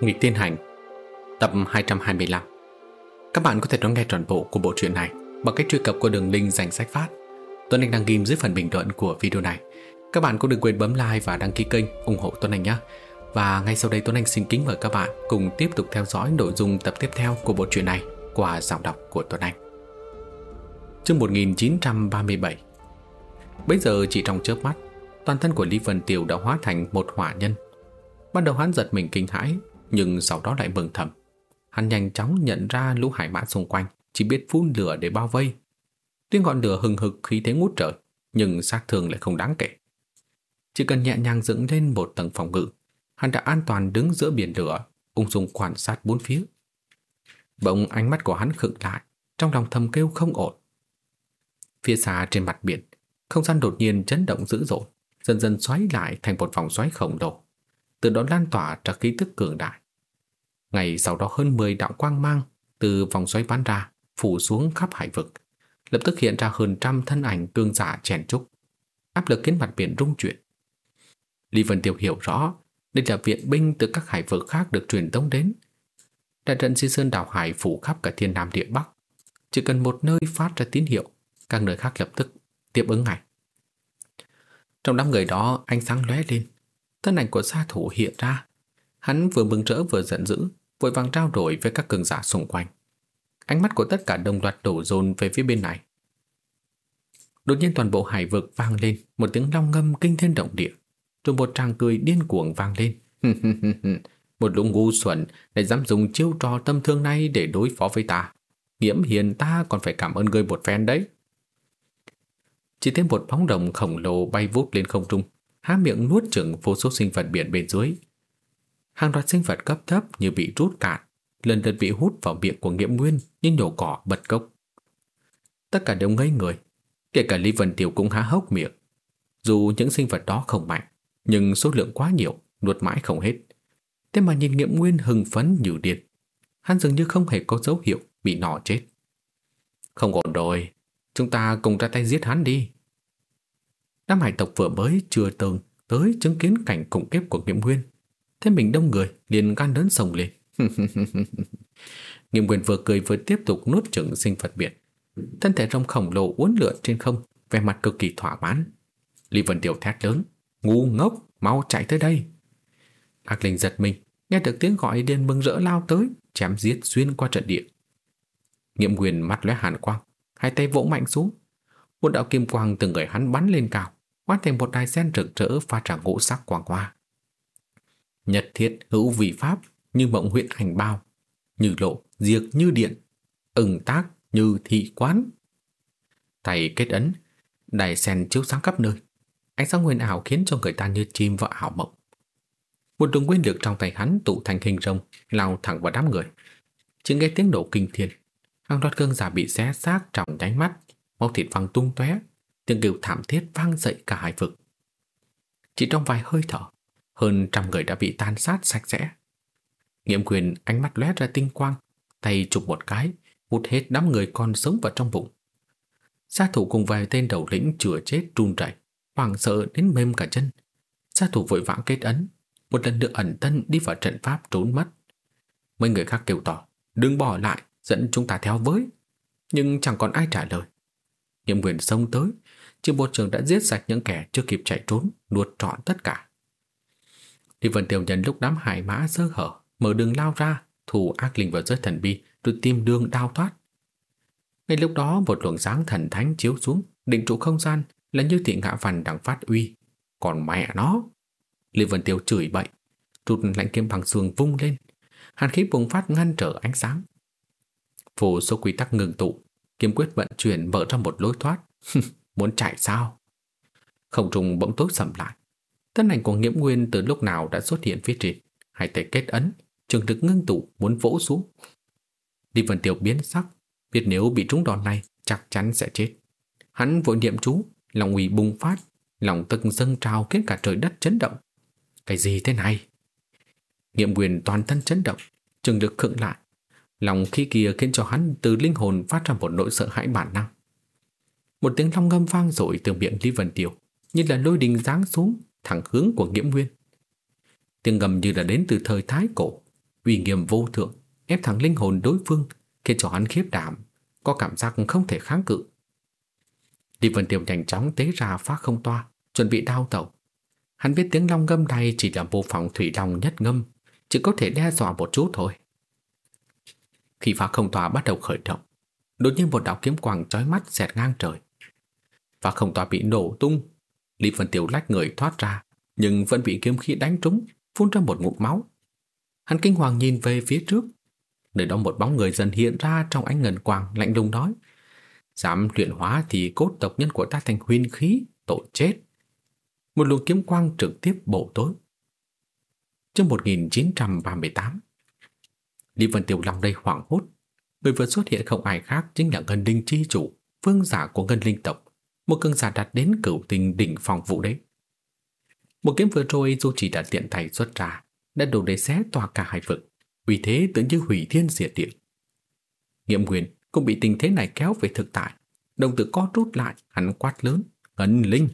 Nguyệt Tiên Hành, Tập 225 Các bạn có thể đón nghe trọn bộ của bộ truyện này bằng cách truy cập qua đường link dành sách phát. Tuấn Anh đăng ghim dưới phần bình luận của video này. Các bạn cũng đừng quên bấm like và đăng ký kênh ủng hộ Tuấn Anh nhé. Và ngay sau đây, Tuấn Anh xin kính mời các bạn cùng tiếp tục theo dõi nội dung tập tiếp theo của bộ truyện này qua giọng đọc của Tuấn Anh. Chương 1937 Bây giờ chỉ trong chớp mắt, Toàn thân của Lý Vân Tiều đã hóa thành một hỏa nhân. Ban đầu hắn giật mình kinh hãi nhưng sau đó lại mừng thầm. Hắn nhanh chóng nhận ra lũ hải mã xung quanh, Chỉ biết phun lửa để bao vây. Tuy ngọn lửa hừng hực, khí thế ngút trời, Nhưng sát thương lại không đáng kể. Chỉ cần nhẹ nhàng dựng lên một tầng phòng ngự, Hắn đã an toàn đứng giữa biển lửa, Ung dung quan sát bốn phía. Bỗng ánh mắt của hắn khựng lại, Trong lòng thầm kêu không ổn. Phía xa trên mặt biển, Không gian đột nhiên chấn động dữ dội, Dần dần xoáy lại thành một vòng xoáy khổng lồ. Từ đó lan tỏa ra khí tức cường đại. Ngày sau đó hơn 10 đạo quang mang từ vòng xoáy bắn ra, phủ xuống khắp hải vực, lập tức hiện ra hơn trăm thân ảnh cương giả chèn trúc, áp lực khiến mặt biển rung chuyển. Lý Vân Tiêu hiểu rõ, đây là viện binh từ các hải vực khác được truyền tống đến. Đại trận di Sơn đảo hải phủ khắp cả thiên nam địa bắc, chỉ cần một nơi phát ra tín hiệu, các nơi khác lập tức tiếp ứng ngay. Trong đám người đó, ánh sáng lóe lên, thân ảnh của gia thủ hiện ra. Hắn vừa mừng rỡ vừa giận dữ, vội vàng trao đổi với các cường giả xung quanh. Ánh mắt của tất cả đồng loạt đổ dồn về phía bên này. Đột nhiên toàn bộ hải vực vang lên một tiếng long ngâm kinh thiên động địa, rồi một tràng cười điên cuồng vang lên. một lũ ngu xuẩn lại dám dùng chiêu trò tâm thương này để đối phó với ta. Nghiễm hiền ta còn phải cảm ơn ngươi một phen đấy. Chỉ thấy một bóng đồng khổng lồ bay vút lên không trung, há miệng nuốt chửng vô số sinh vật biển bên dưới. Hàng loạt sinh vật cấp thấp như bị rút cạn, lần lượt bị hút vào miệng của Nghiễm Nguyên như nhổ cỏ bật cốc. Tất cả đều ngây người, kể cả Lý Vân Tiểu cũng há hốc miệng. Dù những sinh vật đó không mạnh, nhưng số lượng quá nhiều, nuốt mãi không hết. Thế mà nhìn Nghiễm Nguyên hưng phấn như điên. Hắn dường như không hề có dấu hiệu bị nọ chết. Không ổn rồi, chúng ta cùng ra tay giết hắn đi. Đám hải tộc vừa mới chưa từng tới chứng kiến cảnh khủng khiếp của Nghiệm Nguyên. Thế mình đông người liền gan lớn sồng lên. nghiêm quyền vừa cười vừa tiếp tục nuốt chửng sinh vật biển. Thân thể rồng khổng lồ uốn lượn trên không, vẻ mặt cực kỳ thỏa mãn. Lý Vân Tiểu thét lớn, ngu ngốc, mau chạy tới đây. Ác Linh giật mình, nghe được tiếng gọi điên mừng rỡ lao tới, chém giết xuyên qua trận địa. Nghiệm quyền mắt lóe hàn quang, hai tay vỗ mạnh xuống. Một đạo kim quang từ người hắn bắn lên cao, hóa thành một đài sen rực rỡ pha tràng ngũ sắc quang hoa. Nhật thiết hữu vị pháp như mộng huyện ảnh bao, như lộ diệt như điện, ừng tác như thị quán. Tay kết ấn, đài sen chiếu sáng khắp nơi. Ánh sáng nguyên ảo khiến cho người ta như chim vào ảo mộng. Một đường nguyên lực trong tay hắn tụ thành hình rồng, lao thẳng vào đám người. Chỉ nghe tiếng nổ kinh thiên, hàng loạt cương giả bị xé xác trong nháy mắt, máu thịt văng tung tóe, tiếng kêu thảm thiết vang dậy cả hải vực. Chỉ trong vài hơi thở, hơn trăm người đã bị tan sát sạch sẽ. Nghiệm quyền ánh mắt lóe ra tinh quang, tay chụp một cái, hút hết đám người còn sống vào trong bụng. Sát thủ cùng vài tên đầu lĩnh chữa chết run rẩy, hoảng sợ đến mềm cả chân. Sát thủ vội vã kết ấn, một lần nữa ẩn thân đi vào trận pháp trốn mất. Mấy người khác kêu tỏ, đừng bỏ lại, dẫn chúng ta theo với. Nhưng chẳng còn ai trả lời. Nghiệm quyền xông tới, Chứ bộ trường đã giết sạch những kẻ chưa kịp chạy trốn, nuốt trọn tất cả. Lý Vân Tiểu nhân lúc đám hải mã sơ hở, mở đường lao ra, thủ ác linh vào giới thần bi, rồi tìm đường đao thoát. Ngay lúc đó một luồng sáng thần thánh chiếu xuống, định trụ không gian là như thị ngã vằn đang phát uy. Còn mẹ nó! Lý Vân Tiêu chửi bậy, rụt lạnh kiếm bằng xương vung lên. Hàn khí bùng phát ngăn trở ánh sáng. Phù số quy tắc ngừng tụ, kiếm quyết vận chuyển mở ra một lối thoát. Muốn chạy sao? Không trùng bỗng tối sầm lại. Thân ảnh của Nghiễm Nguyên từ lúc nào đã xuất hiện phía trên. Hai tay kết ấn, trường lực ngưng tụ muốn vỗ xuống. Đi Vân Tiêu biến sắc, biết nếu bị trúng đòn này chắc chắn sẽ chết. Hắn vội niệm chú, lòng ủy bùng phát, lòng tức dâng trào khiến cả trời đất chấn động. Cái gì thế này? Nghiệm quyền toàn thân chấn động, trường lực khựng lại. Lòng khi kia khiến cho hắn từ linh hồn phát ra một nỗi sợ hãi bản năng. Một tiếng long ngâm vang dội từ miệng Lý Vân tiểu như là lôi đình giáng xuống thẳng hướng của Nghiễm Nguyên. Tiếng gầm như là đến từ thời Thái cổ, uy nghiêm vô thượng, ép thẳng linh hồn đối phương, khiến cho hắn khiếp đảm, có cảm giác không thể kháng cự. Lý Vân Tiêu nhanh chóng tế ra phá không toa, chuẩn bị đao tẩu. Hắn biết tiếng long ngâm này chỉ là mô phỏng thủy long nhất ngâm, chỉ có thể đe dọa một chút thôi. Khi phá không toa bắt đầu khởi động, đột nhiên một đạo kiếm quang chói mắt xẹt ngang trời. Phá không toa bị nổ tung, Lý Vân Tiêu lách người thoát ra, nhưng vẫn bị kiếm khí đánh trúng, phun ra một ngụm máu. Hắn kinh hoàng nhìn về phía trước, nơi đó một bóng người dần hiện ra trong ánh ngân quang lạnh lùng nói: "Dám luyện hóa thì cốt tộc nhân của ta thành huyên khí, tội chết." Một luồng kiếm quang trực tiếp bổ tối. Chương 1938 Lý Vân Tiểu lòng đầy hoảng hốt. Người vừa xuất hiện không ai khác chính là Ngân Linh Chi Chủ, vương giả của Ngân Linh tộc, một cương giả đạt đến cửu tình đỉnh phòng vũ đế. Một kiếm vừa rồi dù chỉ đã tiện tay xuất ra, đã đủ để xé tòa cả hai vực, vì thế tưởng như hủy thiên diệt địa. Nghiệm Nguyên cũng bị tình thế này kéo về thực tại, đồng tử co rút lại, hắn quát lớn, Ngân Linh.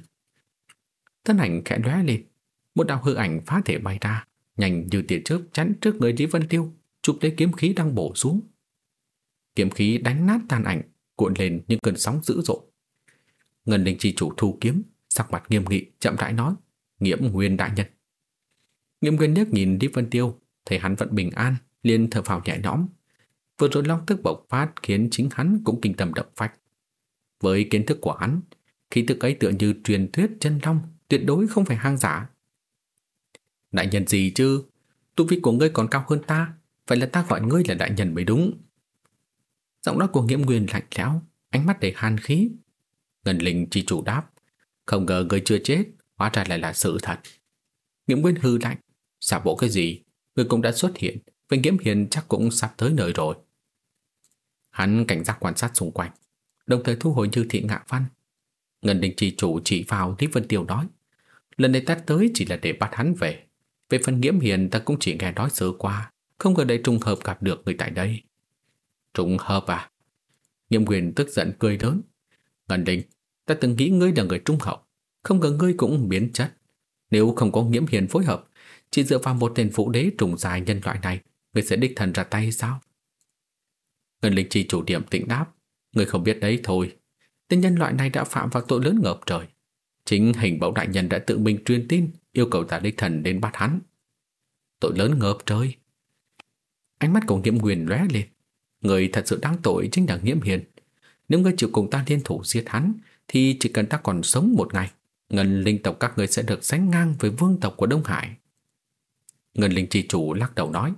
Thân ảnh khẽ lóe lên, một đạo hư ảnh phá thể bay ra, nhanh như tia chớp chắn trước người Lý Vân Tiêu, chụp lấy kiếm khí đang bổ xuống. Kiếm khí đánh nát tàn ảnh, cuộn lên những cơn sóng dữ dội. Ngân Linh chi chủ thu kiếm, sắc mặt nghiêm nghị, chậm rãi nói, Nghiễm Nguyên đại nhân. Nghiêm Nguyên liếc nhìn Điếp Vân Tiêu, thấy hắn vẫn bình an, liền thở phào nhẹ nhõm. Vừa rồi long tức bộc phát khiến chính hắn cũng kinh tâm động phách. Với kiến thức của hắn, khi tức ấy tựa như truyền thuyết chân long, tuyệt đối không phải hang giả. Đại nhân gì chứ? Tu vi của ngươi còn cao hơn ta, vậy là ta gọi ngươi là đại nhân mới đúng. Giọng nói của Nghiễm Nguyên lạnh lẽo, ánh mắt đầy hàn khí. Ngân Linh chỉ chủ đáp, không ngờ người chưa chết, hóa ra lại là sự thật. Nghiễm Nguyên hư lạnh, xả bộ cái gì, Người cũng đã xuất hiện, vậy Nghiễm Hiền chắc cũng sắp tới nơi rồi. Hắn cảnh giác quan sát xung quanh, đồng thời thu hồi như thị ngạ văn. Ngân Linh chỉ chủ chỉ vào Lý Vân Tiêu nói, lần này ta tới chỉ là để bắt hắn về. Về phần Nghiễm Hiền ta cũng chỉ nghe nói sơ qua, không ngờ đây trùng hợp gặp được người tại đây. Trùng hợp à? Nghiêm quyền tức giận cười lớn. Ngân Đình, ta từng nghĩ ngươi là người trung hậu, không ngờ ngươi cũng biến chất. Nếu không có Nghiễm Hiền phối hợp, chỉ dựa vào một tên phụ đế trùng dài nhân loại này, ngươi sẽ đích thần ra tay sao? Ngân Linh chỉ chủ điểm tĩnh đáp, ngươi không biết đấy thôi. Tên nhân loại này đã phạm vào tội lớn ngập trời. Chính hình mẫu đại nhân đã tự mình truyền tin yêu cầu ta đích thần đến bắt hắn. Tội lớn ngập trời. Ánh mắt của Nghiễm Quyền lóe lên. Người thật sự đáng tội chính là Nghiễm Hiền. Nếu ngươi chịu cùng ta liên thủ giết hắn, thì chỉ cần ta còn sống một ngày, ngân linh tộc các ngươi sẽ được sánh ngang với vương tộc của Đông Hải. Ngân linh chi chủ lắc đầu nói,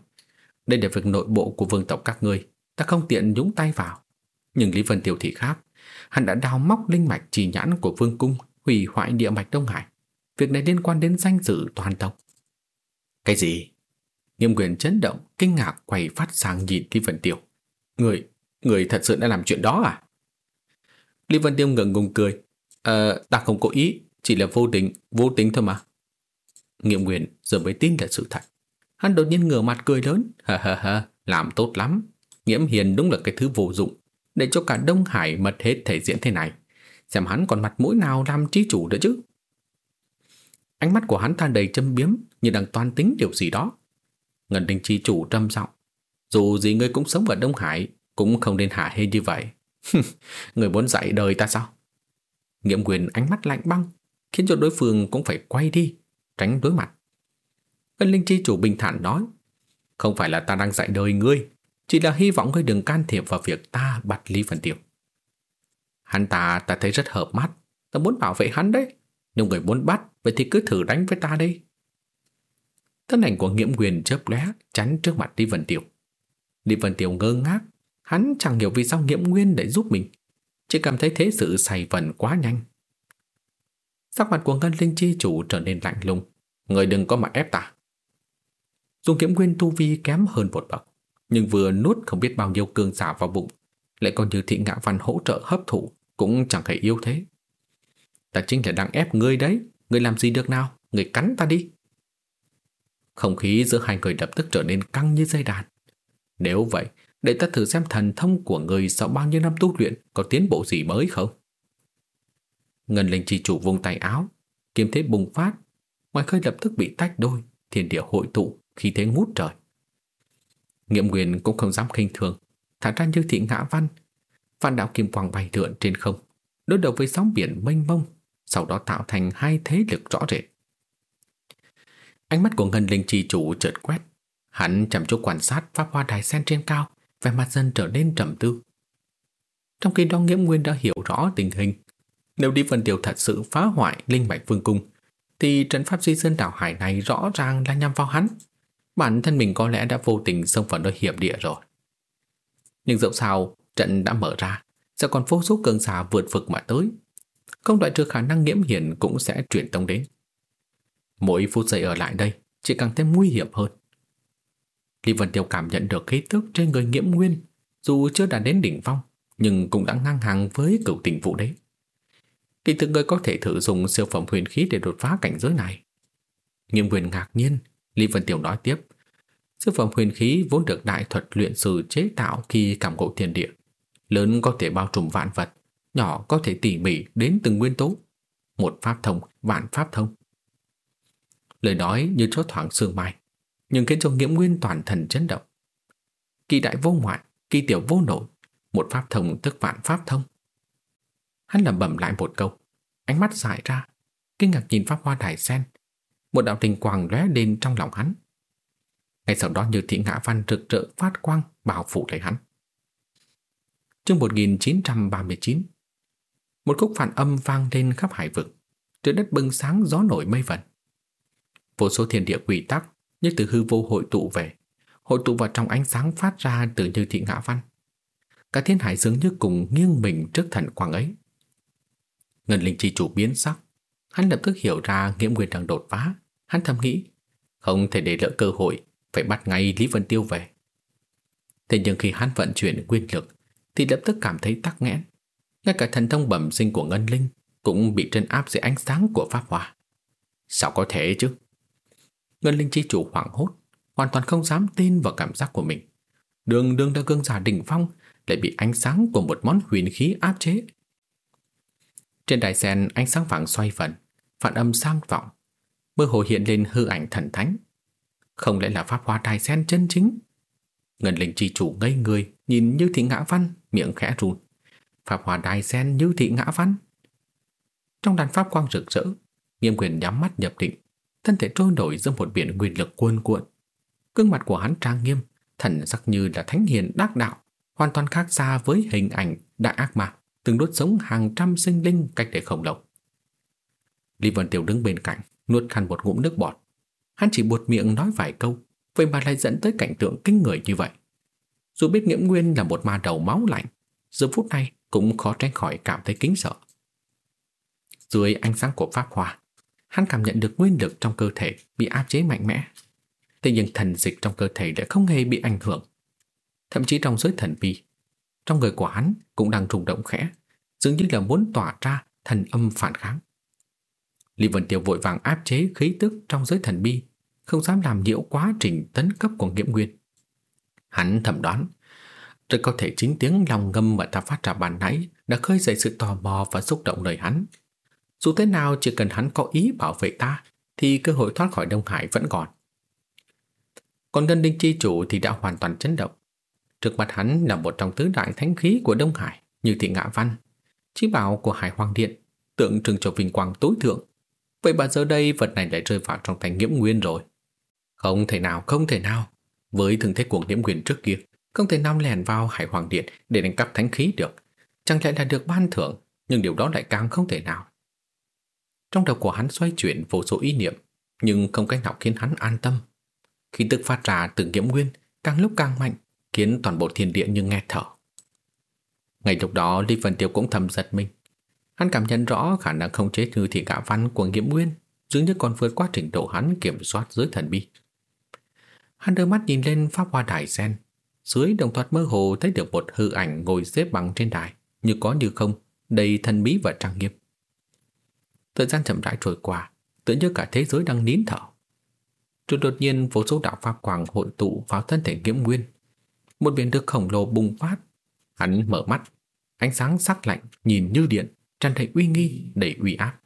đây là việc nội bộ của vương tộc các ngươi, ta không tiện nhúng tay vào. Nhưng Lý Vân Tiêu thì khác, hắn đã đào móc linh mạch trì nhãn của vương cung, hủy hoại địa mạch Đông Hải. Việc này liên quan đến danh dự toàn tộc. Cái gì? Nghiêm quyền chấn động, kinh ngạc quay phát sang nhìn Lý Vân Tiêu. Người, người thật sự đã làm chuyện đó à? Lý Vân Tiêu ngừng ngùng cười. Ờ, ta không cố ý, chỉ là vô tình, vô tình thôi mà. Nghiệm nguyện giờ mới tin là sự thật. Hắn đột nhiên ngửa mặt cười lớn. Ha ha ha, làm tốt lắm. Nghiễm hiền đúng là cái thứ vô dụng. Để cho cả Đông Hải mất hết thể diễn thế này. Xem hắn còn mặt mũi nào làm trí chủ nữa chứ. Ánh mắt của hắn than đầy châm biếm như đang toan tính điều gì đó. Ngân Đình Chi chủ trầm giọng Dù gì ngươi cũng sống ở Đông Hải Cũng không nên hạ hê như vậy Người muốn dạy đời ta sao? Nghiệm quyền ánh mắt lạnh băng Khiến cho đối phương cũng phải quay đi Tránh đối mặt. Ngân Linh Chi chủ bình thản nói Không phải là ta đang dạy đời ngươi Chỉ là hy vọng ngươi đừng can thiệp vào việc ta bắt Lý Vân Tiểu. Hắn ta ta thấy rất hợp mắt Ta muốn bảo vệ hắn đấy Nếu người muốn bắt Vậy thì cứ thử đánh với ta đi. Thân ảnh của nghiễm quyền chớp lóe chắn trước mặt Lý Vân Tiểu. Lý Vân Tiểu ngơ ngác, hắn chẳng hiểu vì sao nghiễm nguyên để giúp mình, chỉ cảm thấy thế sự xảy vần quá nhanh. Sắc mặt của Ngân Linh Chi chủ trở nên lạnh lùng, người đừng có mà ép ta. Dùng kiếm nguyên tu vi kém hơn một bậc, nhưng vừa nuốt không biết bao nhiêu cương giả vào bụng, lại còn như thị ngã văn hỗ trợ hấp thụ, cũng chẳng thể yêu thế. Ta chính là đang ép ngươi đấy, ngươi làm gì được nào, ngươi cắn ta đi. Không khí giữa hai người lập tức trở nên căng như dây đàn. Nếu vậy, để ta thử xem thần thông của người sau bao nhiêu năm tu luyện có tiến bộ gì mới không? Ngân linh chi chủ vung tay áo, kiếm thế bùng phát, ngoài khơi lập tức bị tách đôi, thiên địa hội tụ, khí thế ngút trời. Nghiệm Nguyên cũng không dám khinh thường, thả ra như thị ngã văn. Văn đạo kim quang bay lượn trên không, đối đầu với sóng biển mênh mông, sau đó tạo thành hai thế lực rõ rệt. Ánh mắt của Ngân Linh Chi chủ chợt quét, hắn chăm chú quan sát pháp hoa đài sen trên cao, vẻ mặt dần trở nên trầm tư. Trong khi đó Nghiễm Nguyên đã hiểu rõ tình hình, nếu đi phần tiểu thật sự phá hoại linh mạch vương cung, thì trận pháp di sơn đảo hải này rõ ràng là nhằm vào hắn. Bản thân mình có lẽ đã vô tình xông vào nơi hiểm địa rồi. Nhưng dẫu sao, trận đã mở ra, sẽ còn vô số cường giả vượt vực mà tới. Không loại trừ khả năng nghiễm hiển cũng sẽ chuyển tông đến. Mỗi phút giây ở lại đây chỉ càng thêm nguy hiểm hơn. Lý Vân Tiêu cảm nhận được khí tức trên người nghiễm nguyên, dù chưa đạt đến đỉnh phong, nhưng cũng đã ngang hàng với cửu tình vũ đế. Kỳ thực người có thể thử dùng siêu phẩm huyền khí để đột phá cảnh giới này. Nghiêm Nguyên ngạc nhiên, Lý Vân Tiểu nói tiếp. Siêu phẩm huyền khí vốn được đại thuật luyện sư chế tạo khi cảm ngộ thiên địa. Lớn có thể bao trùm vạn vật, nhỏ có thể tỉ mỉ đến từng nguyên tố. Một pháp thông, vạn pháp thông. Lời nói như chốt thoảng sương mai, nhưng khiến cho nghiễm nguyên toàn thần chấn động. Kỳ đại vô ngoại, kỳ tiểu vô nội, một pháp thông tức vạn pháp thông. Hắn lẩm bẩm lại một câu, ánh mắt dại ra, kinh ngạc nhìn pháp hoa đài sen. Một đạo tình quang lóe lên trong lòng hắn. Ngay sau đó như thị ngã văn rực rỡ phát quang bảo phủ lấy hắn. Chương 1939 Một khúc phản âm vang lên khắp hải vực, trời đất bừng sáng gió nổi mây vần. Vô số thiên địa quỷ tắc như từ hư vô hội tụ về, hội tụ vào trong ánh sáng phát ra từ như thị ngã văn. Cả thiên hải dường như cùng nghiêng mình trước thần quang ấy. Ngân linh chi chủ biến sắc, hắn lập tức hiểu ra nghiễm nguyên đang đột phá. Hắn thầm nghĩ, không thể để lỡ cơ hội, phải bắt ngay Lý Vân Tiêu về. Thế nhưng khi hắn vận chuyển nguyên lực, thì lập tức cảm thấy tắc nghẽn. Ngay cả thần thông bẩm sinh của Ngân Linh cũng bị trấn áp dưới ánh sáng của Pháp Hòa. Sao có thể chứ? Ngân Linh chi chủ hoảng hốt, hoàn toàn không dám tin vào cảm giác của mình. Đường đường đã gương giả đỉnh phong lại bị ánh sáng của một món huyền khí áp chế. Trên đài sen ánh sáng vàng xoay vần, phản âm sang vọng, mơ hồ hiện lên hư ảnh thần thánh. Không lẽ là pháp hoa đài sen chân chính? Ngân linh chi chủ ngây người, nhìn như thị ngã văn, miệng khẽ run. Pháp hoa đài sen như thị ngã văn. Trong đàn pháp quang rực rỡ, nghiêm quyền nhắm mắt nhập định, thân thể trôi nổi giữa một biển nguyên lực cuồn cuộn. Cương mặt của hắn trang nghiêm, thần sắc như là thánh hiền đắc đạo, hoàn toàn khác xa với hình ảnh đại ác ma từng đốt sống hàng trăm sinh linh cách để khổng lồ. Lý Vân Tiểu đứng bên cạnh, nuốt khăn một ngụm nước bọt. Hắn chỉ buột miệng nói vài câu, vậy mà lại dẫn tới cảnh tượng kinh người như vậy. Dù biết Nghiễm Nguyên là một ma đầu máu lạnh, giờ phút này cũng khó tránh khỏi cảm thấy kính sợ. Dưới ánh sáng của Pháp Hòa, hắn cảm nhận được nguyên lực trong cơ thể bị áp chế mạnh mẽ. Thế nhưng thần dịch trong cơ thể đã không hề bị ảnh hưởng. Thậm chí trong giới thần bi, trong người của hắn cũng đang rung động khẽ, dường như là muốn tỏa ra thần âm phản kháng. Lý Vân Tiêu vội vàng áp chế khí tức trong giới thần bi, không dám làm nhiễu quá trình tấn cấp của Nghiễm Nguyên. Hắn thẩm đoán, rất có thể chính tiếng lòng ngâm mà ta phát ra bàn nãy đã khơi dậy sự tò mò và xúc động lời hắn. Dù thế nào chỉ cần hắn có ý bảo vệ ta, thì cơ hội thoát khỏi Đông Hải vẫn còn. Còn Ngân Đinh Chi Chủ thì đã hoàn toàn chấn động. Trước mặt hắn là một trong tứ đại thánh khí của Đông Hải như thị ngã văn, chí bảo của Hải Hoàng Điện, tượng trưng cho vinh quang tối thượng. Vậy mà giờ đây vật này lại rơi vào trong tay nghiễm nguyên rồi. Không thể nào, không thể nào. Với thường thế của nghiễm nguyên trước kia, không thể nào lèn vào Hải Hoàng Điện để đánh cắp thánh khí được. Chẳng lẽ là được ban thưởng, nhưng điều đó lại càng không thể nào. Trong đầu của hắn xoay chuyển vô số ý niệm, nhưng không cách nào khiến hắn an tâm. Khi tức phát ra từ nghiễm nguyên, càng lúc càng mạnh, khiến toàn bộ thiên địa như nghe thở. Ngay lúc đó Lý Vân Tiêu cũng thầm giật mình. Hắn cảm nhận rõ khả năng không chế như thị gã văn của Nghiễm Nguyên dường như còn vượt qua trình độ hắn kiểm soát dưới thần bi. Hắn đưa mắt nhìn lên pháp hoa đài sen. Dưới đồng thoạt mơ hồ thấy được một hư ảnh ngồi xếp bằng trên đài, như có như không, đầy thần bí và trang nghiêm. Thời gian chậm rãi trôi qua, tựa như cả thế giới đang nín thở. Rồi đột nhiên vô số đạo pháp quang hội tụ vào thân thể Nghiễm Nguyên, một biển được khổng lồ bùng phát. Hắn mở mắt, ánh sáng sắc lạnh nhìn như điện, tràn đầy uy nghi, đầy uy áp.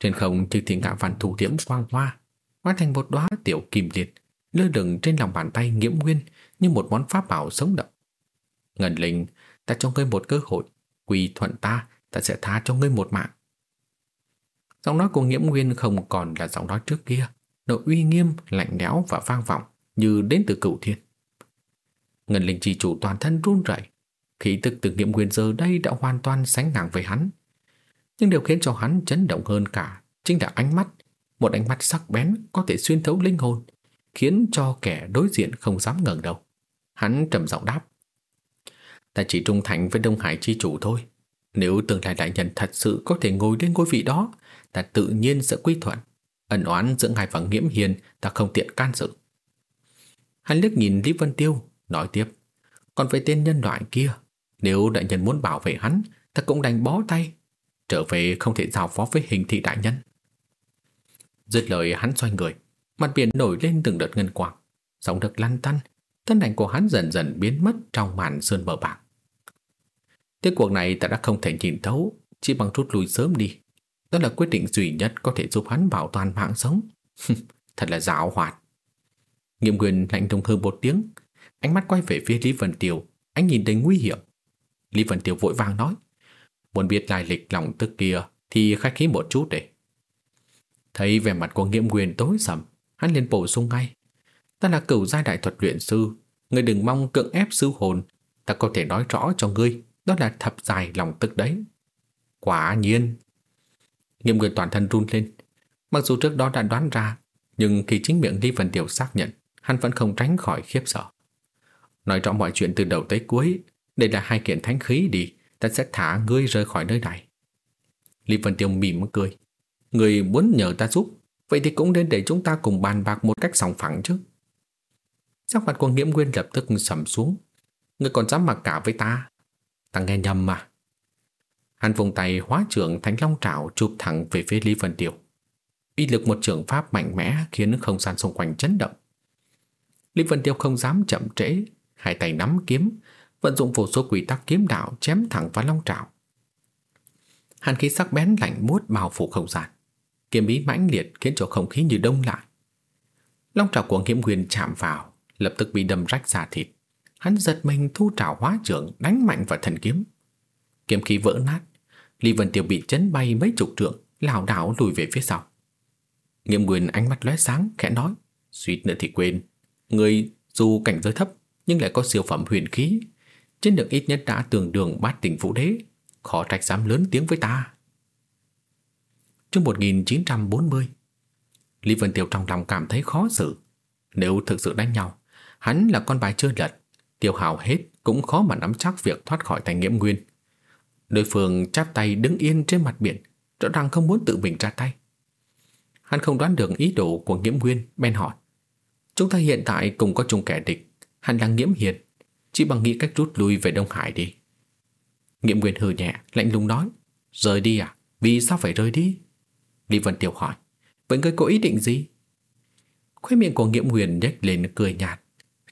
Trên không chư thiên ngã văn thủ diễm quang hoa, hóa thành một đóa tiểu kim liệt, lơ lửng trên lòng bàn tay Nghiễm Nguyên như một món pháp bảo sống động. Ngân Linh, ta cho ngươi một cơ hội, quỳ thuận ta, ta sẽ tha cho ngươi một mạng. Giọng nói của Nghiễm Nguyên không còn là giọng nói trước kia, độ uy nghiêm, lạnh lẽo và vang vọng như đến từ cửu thiên. Ngân Linh chi chủ toàn thân run rẩy, khí tức từ Nghiễm Nguyên giờ đây đã hoàn toàn sánh ngang với hắn. Nhưng điều khiến cho hắn chấn động hơn cả chính là ánh mắt, một ánh mắt sắc bén có thể xuyên thấu linh hồn, khiến cho kẻ đối diện không dám ngẩng đầu. Hắn trầm giọng đáp: "Ta chỉ trung thành với Đông Hải chi chủ thôi, nếu tương lai đại nhân thật sự có thể ngồi lên ngôi vị đó, ta tự nhiên sẽ quy thuận. Ẩn oán giữa ngài và Nghiễm Hiền ta không tiện can dự." Hắn liếc nhìn Lý Vân Tiêu, nói tiếp: "Còn về tên nhân loại kia, nếu đại nhân muốn bảo vệ hắn, ta cũng đành bó tay, trở về không thể giao phó với hình thị đại nhân." Dứt lời hắn xoay người, mặt biển nổi lên từng đợt ngân quang, sóng được lăn tăn, thân ảnh của hắn dần dần biến mất trong màn sơn bờ bạc. Thế cuộc này ta đã không thể nhìn thấu, chỉ bằng rút lui sớm đi. Đó là quyết định duy nhất có thể giúp hắn bảo toàn mạng sống. Thật là dạo hoạt. Nghiệm quyền lạnh lùng hơn một tiếng, ánh mắt quay về phía Lý Vân Tiều. anh nhìn đầy nguy hiểm. Lý Vân Tiều vội vàng nói, muốn biết lai lịch lòng tức kia thì khách khí một chút để. Thấy vẻ mặt của nghiệm quyền tối sầm, hắn liền bổ sung ngay. Ta là cửu giai đại thuật luyện sư, ngươi đừng mong cưỡng ép sư hồn, ta có thể nói rõ cho ngươi, đó là thập dài lòng tức đấy. Quả nhiên. Nghiệm người toàn thân run lên, mặc dù trước đó đã đoán ra, nhưng khi chính miệng Lý Vân Tiểu xác nhận, hắn vẫn không tránh khỏi khiếp sợ. Nói rõ mọi chuyện từ đầu tới cuối, đây là hai kiện thánh khí đi, ta sẽ thả ngươi rời khỏi nơi này. Lý Vân Tiêu mỉm cười. Người muốn nhờ ta giúp, vậy thì cũng nên để chúng ta cùng bàn bạc một cách sòng phẳng chứ. Sắc mặt của Nghiễm Nguyên lập tức sầm xuống. Người còn dám mặc cả với ta. Ta nghe nhầm mà. Hắn vùng tay hóa trưởng Thánh Long Trảo chụp thẳng về phía Lý Vân Tiêu. Uy lực một trường pháp mạnh mẽ khiến không gian xung quanh chấn động. Lý Vân Tiêu không dám chậm trễ, hai tay nắm kiếm, vận dụng vô số quy tắc kiếm đạo chém thẳng vào Long Trảo. Hàn khí sắc bén lạnh buốt bao phủ không gian kiếm ý mãnh liệt khiến cho không khí như đông lại. Long trảo của Nghiễm huyền chạm vào, lập tức bị đâm rách da thịt. Hắn giật mình thu trảo hóa trưởng đánh mạnh vào thần kiếm. Kiếm khí vỡ nát, Lý Vân Tiêu bị chấn bay mấy chục trượng, lảo đảo lùi về phía sau. Nghiễm Nguyên ánh mắt lóe sáng, khẽ nói, suýt nữa thì quên, người dù cảnh giới thấp nhưng lại có siêu phẩm huyền khí, trên đường ít nhất đã tường đường bát tỉnh vũ đế, khó trách dám lớn tiếng với ta Trước 1940. Lý Vân Tiêu trong lòng cảm thấy khó xử. Nếu thực sự đánh nhau, hắn là con bài chưa lật, tiêu hào hết cũng khó mà nắm chắc việc thoát khỏi thành nghiễm nguyên. Đối phương chắp tay đứng yên trên mặt biển, rõ ràng không muốn tự mình ra tay. Hắn không đoán được ý đồ của nghiễm nguyên, bèn hỏi. Chúng ta hiện tại cùng có chung kẻ địch, hắn đang nghiễm hiền, chỉ bằng nghĩ cách rút lui về Đông Hải đi. Nghiễm nguyên hừ nhẹ, lạnh lùng nói. Rời đi à? Vì sao phải rời đi? Lý Vân Tiểu hỏi Vậy ngươi có ý định gì? Khuế miệng của Nghiễm Nguyên nhếch lên cười nhạt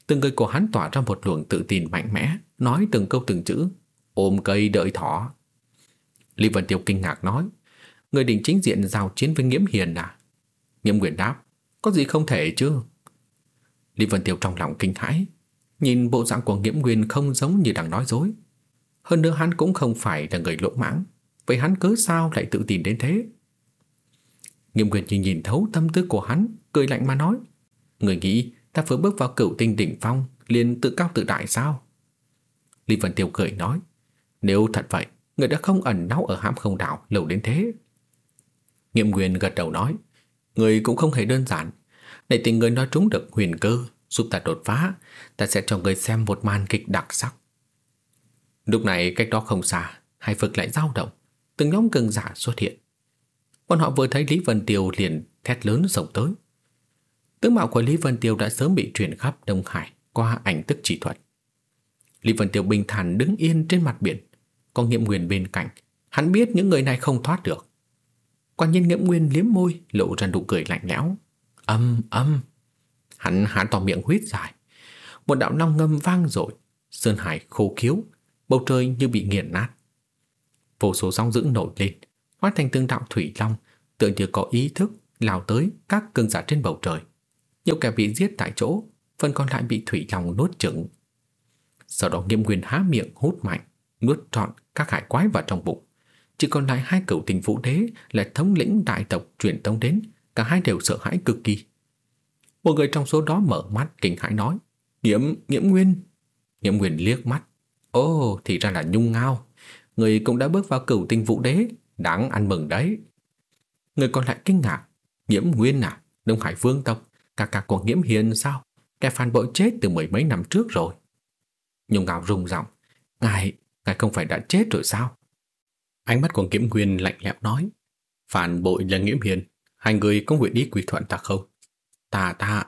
Từng người của hắn tỏa ra một luồng tự tin mạnh mẽ Nói từng câu từng chữ Ôm cây đợi thỏ Lý Vân Tiêu kinh ngạc nói Người định chính diện giao chiến với Nghiễm Hiền à? Nghiễm Huyền đáp Có gì không thể chứ? Lý Vân Tiêu trong lòng kinh hãi Nhìn bộ dạng của Nghiễm Nguyên không giống như đang nói dối Hơn nữa hắn cũng không phải là người lỗ mãng Vậy hắn cớ sao lại tự tin đến thế? Nghiêm Quyền chỉ nhìn thấu tâm tư của hắn, cười lạnh mà nói. Người nghĩ ta vừa bước vào cửu tinh đỉnh phong, liền tự cao tự đại sao? Lý Vân Tiêu cười nói. Nếu thật vậy, người đã không ẩn náu ở hãm không đảo lâu đến thế. nghiệm Quyền gật đầu nói. Người cũng không hề đơn giản. Để tình người nói trúng được huyền cơ, giúp ta đột phá, ta sẽ cho người xem một màn kịch đặc sắc. Lúc này cách đó không xa, hai vực lại dao động, từng nhóm cường giả xuất hiện. Bọn họ vừa thấy Lý Vân Tiêu liền thét lớn rộng tới. Tướng mạo của Lý Vân Tiêu đã sớm bị truyền khắp Đông Hải qua ảnh tức chỉ thuật. Lý Vân Tiêu bình thản đứng yên trên mặt biển, có Nghiệm Nguyên bên cạnh, hắn biết những người này không thoát được. Quan nhân Nghiệm Nguyên liếm môi, lộ ra nụ cười lạnh lẽo. Âm âm. Hắn há to miệng huyết dài. Một đạo long ngâm vang dội, sơn hải khô khiếu, bầu trời như bị nghiền nát. Vô số sóng dữ nổi lên, hóa thành tương đạo thủy long, tựa như có ý thức lao tới các cương giả trên bầu trời. nhiều kẻ bị giết tại chỗ, phần còn lại bị thủy long nuốt chửng. Sau đó Nghiêm Nguyên há miệng hút mạnh, nuốt trọn các hải quái vào trong bụng. Chỉ còn lại hai cựu tình vũ đế là thống lĩnh đại tộc truyền tông đến, cả hai đều sợ hãi cực kỳ. Một người trong số đó mở mắt kinh hãi nói, Nghiễm, Nghiễm Nguyên. Nghiễm Nguyên liếc mắt, Ồ, thì ra là nhung ngao. Người cũng đã bước vào cửu tinh vũ đế, đáng ăn mừng đấy. Người còn lại kinh ngạc, Nghiễm Nguyên à, Đông Hải Vương tộc, cả cả của Nghiễm Hiền sao? Kẻ phản bội chết từ mười mấy năm trước rồi. Nhung ngao rung giọng, Ngài, ngài không phải đã chết rồi sao? Ánh mắt của kiếm Nguyên lạnh lẽo nói, phản bội là Nghiễm Hiền, hai người có nguyện ý quy thuận ta không? Ta ta,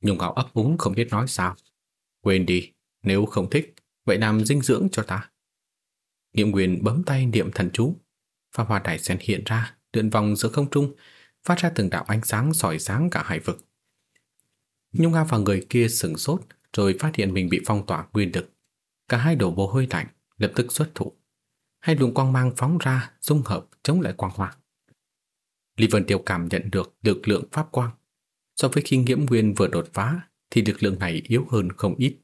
Nhung Ngạo ấp úng không biết nói sao. Quên đi, nếu không thích, vậy làm dinh dưỡng cho ta. Nghiệm Nguyên bấm tay niệm thần chú, pha hoa đại sen hiện ra, lượn vòng giữa không trung, phát ra từng đạo ánh sáng sỏi sáng cả hải vực. Nhung Ngạo và người kia sừng sốt, rồi phát hiện mình bị phong tỏa nguyên lực. Cả hai đổ mồ hôi lạnh, lập tức xuất thủ. Hai luồng quang mang phóng ra, dung hợp chống lại quang hỏa. Lý Vân Tiêu cảm nhận được lực lượng pháp quang. So với khi Nghiễm Nguyên vừa đột phá, thì lực lượng này yếu hơn không ít.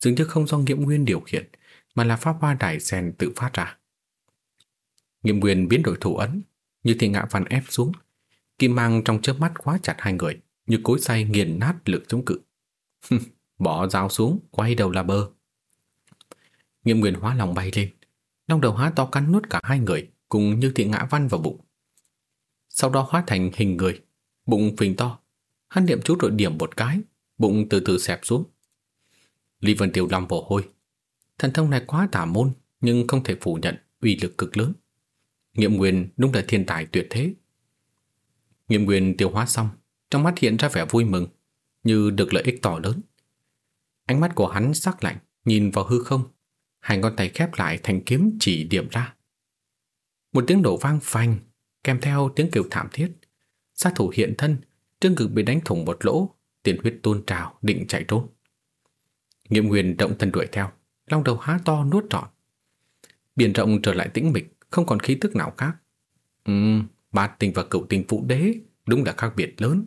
Dường như không do Nghiễm Nguyên điều khiển, mà là pháp hoa đại sen tự phát ra. Nghiễm Nguyên biến đổi thủ ấn, như thì ngạ phản ép xuống. Kim mang trong chớp mắt khóa chặt hai người, như cối xay nghiền nát lực chống cự. Bỏ dao xuống, quay đầu là bơ. Nghiệm Nguyên hóa lòng bay lên, long đầu há to cắn nuốt cả hai người, cùng như thị ngã văn vào bụng. Sau đó hóa thành hình người, bụng phình to. Hắn niệm chú rồi điểm một cái, bụng từ từ xẹp xuống. Lý Vân Tiêu lòng mồ hôi. Thần thông này quá tả môn, nhưng không thể phủ nhận uy lực cực lớn. Nghiệm Nguyên đúng là thiên tài tuyệt thế. Nghiệm Nguyên tiêu hóa xong, trong mắt hiện ra vẻ vui mừng, như được lợi ích to lớn. Ánh mắt của hắn sắc lạnh, nhìn vào hư không, hai ngón tay khép lại thành kiếm chỉ điểm ra. Một tiếng nổ vang phanh, kèm theo tiếng kêu thảm thiết. Sát thủ hiện thân, trương ngực bị đánh thủng một lỗ, tiền huyết tuôn trào, định chạy trốn. Nghiệm Nguyên động thân đuổi theo, long đầu há to nuốt trọn. Biển rộng trở lại tĩnh mịch, không còn khí tức nào khác. Ừm, bát tình và cựu tình phụ đế đúng là khác biệt lớn.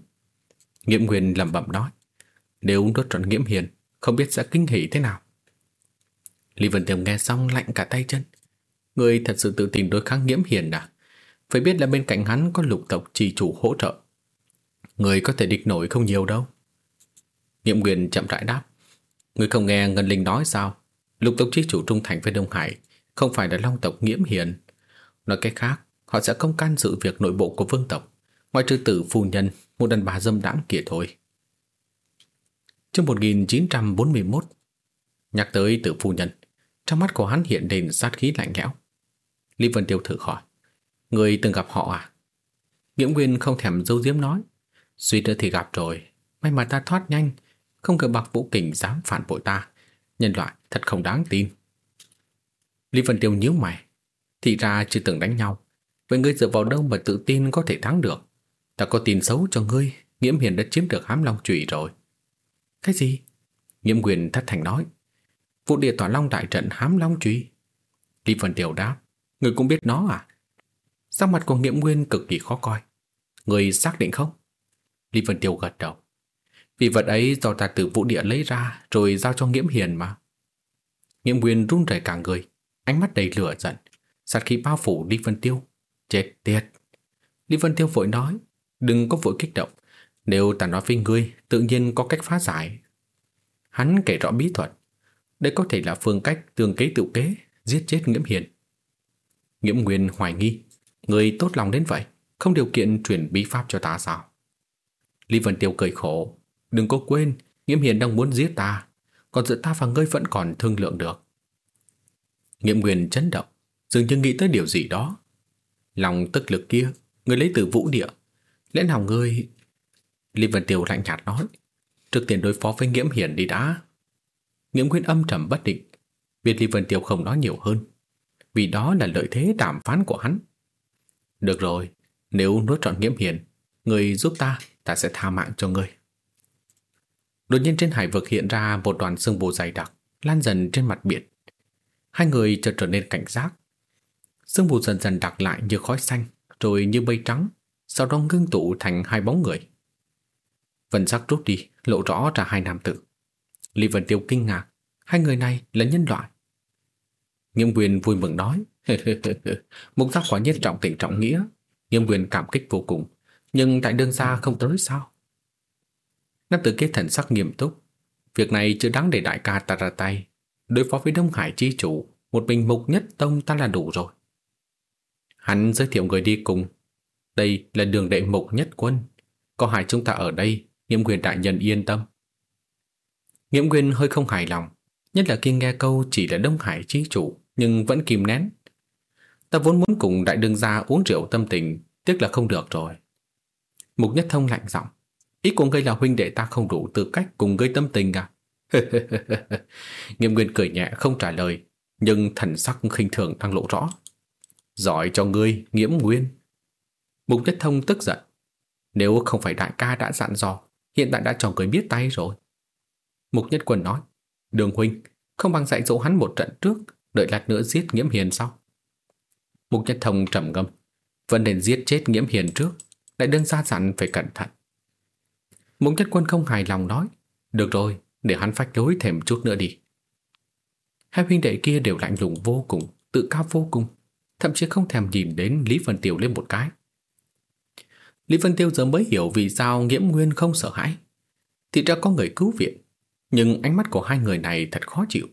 Nghiệm Nguyên lẩm bẩm nói, nếu đốt trọn Nghiễm Hiền, không biết sẽ kinh hỉ thế nào. Lý Vân Tiềm nghe xong lạnh cả tay chân. Người thật sự tự tin đối kháng Nghiễm Hiền à? Phải biết là bên cạnh hắn có lục tộc trì chủ hỗ trợ. Người có thể địch nổi không nhiều đâu. Nghiệm quyền chậm rãi đáp. Người không nghe Ngân Linh nói sao? Lục tộc chi chủ trung thành với Đông Hải không phải là long tộc nghiễm hiền. Nói cách khác, họ sẽ không can dự việc nội bộ của vương tộc, ngoại trừ tử phu nhân, một đàn bà dâm đãng kia thôi. Chương 1941 Nhắc tới tử phu nhân, trong mắt của hắn hiện lên sát khí lạnh lẽo. Lý Vân Tiêu thử hỏi, người từng gặp họ à? Nghiễm Nguyên không thèm dâu diếm nói, suy nữa thì gặp rồi, may mà ta thoát nhanh, không ngờ bạc vũ kình dám phản bội ta. Nhân loại thật không đáng tin. Lý Vân Tiêu nhíu mày. Thì ra chưa từng đánh nhau. Vậy ngươi dựa vào đâu mà tự tin có thể thắng được? Ta có tin xấu cho ngươi. Nghiễm Hiền đã chiếm được hám long trụy rồi. Cái gì? Nghiễm Quyền thất thành nói. Vụ địa tỏa long đại trận hám long truy. Lý Vân Tiêu đáp. người cũng biết nó à? Sắc mặt của Nghiệm Nguyên cực kỳ khó coi. người xác định không? Lý Vân Tiêu gật đầu. Vì vật ấy do ta từ vũ địa lấy ra rồi giao cho Nghiễm Hiền mà. Nghiễm Nguyên run rẩy cả người, ánh mắt đầy lửa giận, sát khí bao phủ Lý Vân Tiêu. Chết tiệt! Lý Vân Tiêu vội nói, đừng có vội kích động. Nếu ta nói với ngươi, tự nhiên có cách phá giải. Hắn kể rõ bí thuật. Đây có thể là phương cách tương kế tự kế, giết chết Nghiễm Hiền. Nghiễm Nguyên hoài nghi, người tốt lòng đến vậy, không điều kiện truyền bí pháp cho ta sao? Lý Vân Tiêu cười khổ, đừng có quên, Nghiễm Hiền đang muốn giết ta, còn giữa ta và ngươi vẫn còn thương lượng được. Nghiễm Nguyên chấn động, dường như nghĩ tới điều gì đó. Lòng tức lực kia, người lấy từ vũ địa. Lẽ nào ngươi... Lý Vân Tiêu lạnh nhạt nói, trước tiên đối phó với Nghiễm hiền đi đã. Nghiễm Quyên âm trầm bất định, Biệt Lý Vân Tiêu không nói nhiều hơn, vì đó là lợi thế đàm phán của hắn. Được rồi, nếu nuốt trọn Nghiễm Hiền, người giúp ta, ta sẽ tha mạng cho ngươi. Đột nhiên trên hải vực hiện ra một đoàn sương mù dày đặc, lan dần trên mặt biển. Hai người chợt trở nên cảnh giác. Sương mù dần dần đặc lại như khói xanh, rồi như mây trắng, sau đó ngưng tụ thành hai bóng người. Vân sắc rút đi, lộ rõ ra hai nam tử. Lý Vân Tiêu kinh ngạc, hai người này là nhân loại. Nghiêm quyền vui mừng nói, mục giác quả nhiên trọng tình trọng nghĩa. Nghiêm quyền cảm kích vô cùng, nhưng tại đương gia không tới sao? Nam tử kia thần sắc nghiêm túc, việc này chưa đáng để đại ca ta ra tay. Đối phó với Đông Hải chi chủ, một mình mục nhất tông ta là đủ rồi. Hắn giới thiệu người đi cùng. Đây là đường đệ mục nhất quân. Có hai chúng ta ở đây, nghiêm quyền đại nhân yên tâm. Nghiễm Nguyên hơi không hài lòng, nhất là khi nghe câu chỉ là Đông Hải chí chủ, nhưng vẫn kìm nén. Ta vốn muốn cùng đại đương gia uống rượu tâm tình, tiếc là không được rồi. Mục Nhất Thông lạnh giọng, ý của ngươi là huynh đệ ta không đủ tư cách cùng gây tâm tình à? Nghiêm Nguyên cười nhẹ không trả lời, nhưng thần sắc khinh thường đang lộ rõ. Giỏi cho ngươi, Nghiễm Nguyên. Mục Nhất Thông tức giận. Nếu không phải đại ca đã dặn dò, hiện tại đã cho người biết tay rồi. Mục Nhất Quân nói, Đường Huynh, không bằng dạy dỗ hắn một trận trước, đợi lát nữa giết Nghiễm Hiền sau. Mục Nhất Thông trầm ngâm, vẫn nên giết chết Nghiễm Hiền trước, lại đơn ra dặn phải cẩn thận. Mục Nhất Quân không hài lòng nói, được rồi, để hắn phách lối thêm chút nữa đi. Hai huynh đệ kia đều lạnh lùng vô cùng, tự cao vô cùng, thậm chí không thèm nhìn đến Lý Vân Tiêu lên một cái. Lý Vân Tiêu giờ mới hiểu vì sao Nghiễm Nguyên không sợ hãi. Thì ra có người cứu viện, nhưng ánh mắt của hai người này thật khó chịu.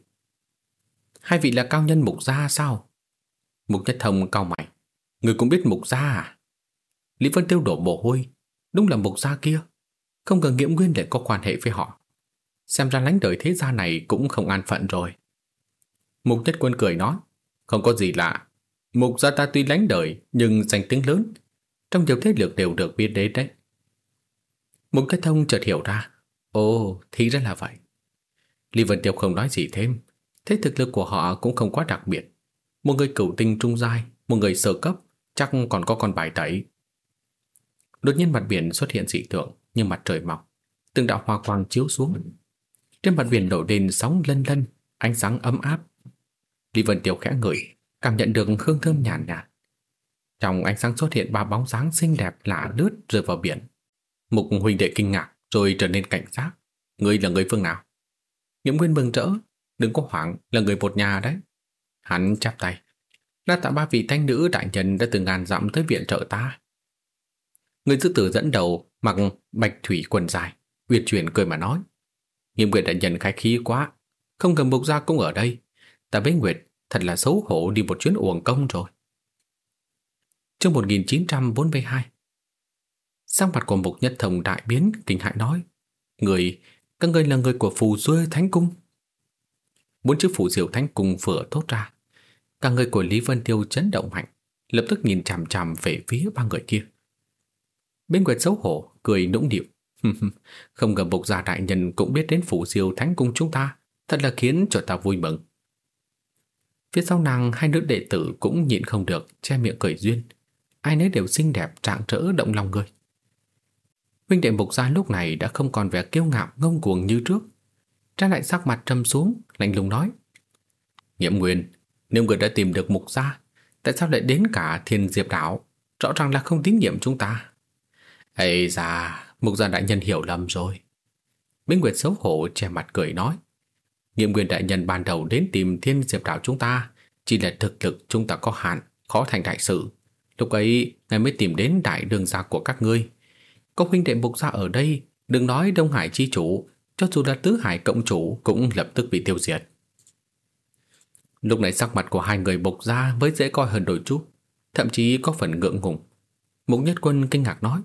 Hai vị là cao nhân mục gia sao? Mục nhất thông cao mày. Người cũng biết mục gia à? Lý Vân Tiêu đổ mồ hôi. Đúng là mục gia kia. Không cần nghiễm nguyên để có quan hệ với họ. Xem ra lánh đời thế gia này cũng không an phận rồi. Mục nhất quân cười nói. Không có gì lạ. Mục gia ta tuy lánh đời nhưng danh tiếng lớn. Trong nhiều thế lực đều được biết đến đấy. Mục nhất thông chợt hiểu ra. Ồ, thì ra là vậy. Lý Vân Tiêu không nói gì thêm. Thế thực lực của họ cũng không quá đặc biệt. Một người cửu tinh trung giai, một người sơ cấp, chắc còn có con bài tẩy. Đột nhiên mặt biển xuất hiện dị tượng như mặt trời mọc. Từng đạo hoa quang chiếu xuống. Trên mặt biển nổi lên sóng lân lân, ánh sáng ấm áp. Lý Vân Tiêu khẽ ngửi, cảm nhận được hương thơm nhàn nhạt, nhạt. Trong ánh sáng xuất hiện ba bóng dáng xinh đẹp lạ lướt rơi vào biển. Mục huynh đệ kinh ngạc rồi trở nên cảnh giác. Ngươi là người phương nào? Nghiễm Nguyên mừng rỡ, đừng có hoảng, là người một nhà đấy. Hắn chắp tay. Đã tạ ba vị thanh nữ đại nhân đã từ ngàn dặm tới viện trợ ta. Người sư tử dẫn đầu mặc bạch thủy quần dài, uyển chuyển cười mà nói. Nghiêm Nguyệt đại nhân khai khí quá, không cần mục gia cũng ở đây. Ta với Nguyệt thật là xấu hổ đi một chuyến uổng công rồi. Trước 1942 Sang mặt của mục nhất thông đại biến kinh hại nói Người các ngươi là người của phù duê thánh cung. Bốn chữ phù diệu thánh cung vừa thốt ra. các người của Lý Vân Tiêu chấn động mạnh, lập tức nhìn chằm chằm về phía ba người kia. Bên quẹt xấu hổ, cười nũng điệu, Không ngờ bộc gia đại nhân cũng biết đến phủ diêu thánh cung chúng ta, thật là khiến cho ta vui mừng. Phía sau nàng hai nữ đệ tử cũng nhịn không được, che miệng cười duyên. Ai nấy đều xinh đẹp, trạng trỡ động lòng người. Huynh đệ mục gia lúc này đã không còn vẻ kiêu ngạo ngông cuồng như trước. Trái lại sắc mặt trầm xuống, lạnh lùng nói. Nghiệm Nguyên, nếu người đã tìm được mục gia, tại sao lại đến cả thiên diệp đảo? Rõ ràng là không tín nhiệm chúng ta. Ây da, mục gia đại nhân hiểu lầm rồi. Minh Nguyệt xấu hổ che mặt cười nói. Nghiệm Nguyên đại nhân ban đầu đến tìm thiên diệp đảo chúng ta, chỉ là thực lực chúng ta có hạn, khó thành đại sự. Lúc ấy, ngài mới tìm đến đại đường gia của các ngươi, có huynh đệ mục gia ở đây, đừng nói Đông Hải chi chủ, cho dù là Tứ Hải cộng chủ cũng lập tức bị tiêu diệt. Lúc này sắc mặt của hai người mục gia mới dễ coi hơn đôi chút, thậm chí có phần ngượng ngùng. Mục Nhất Quân kinh ngạc nói,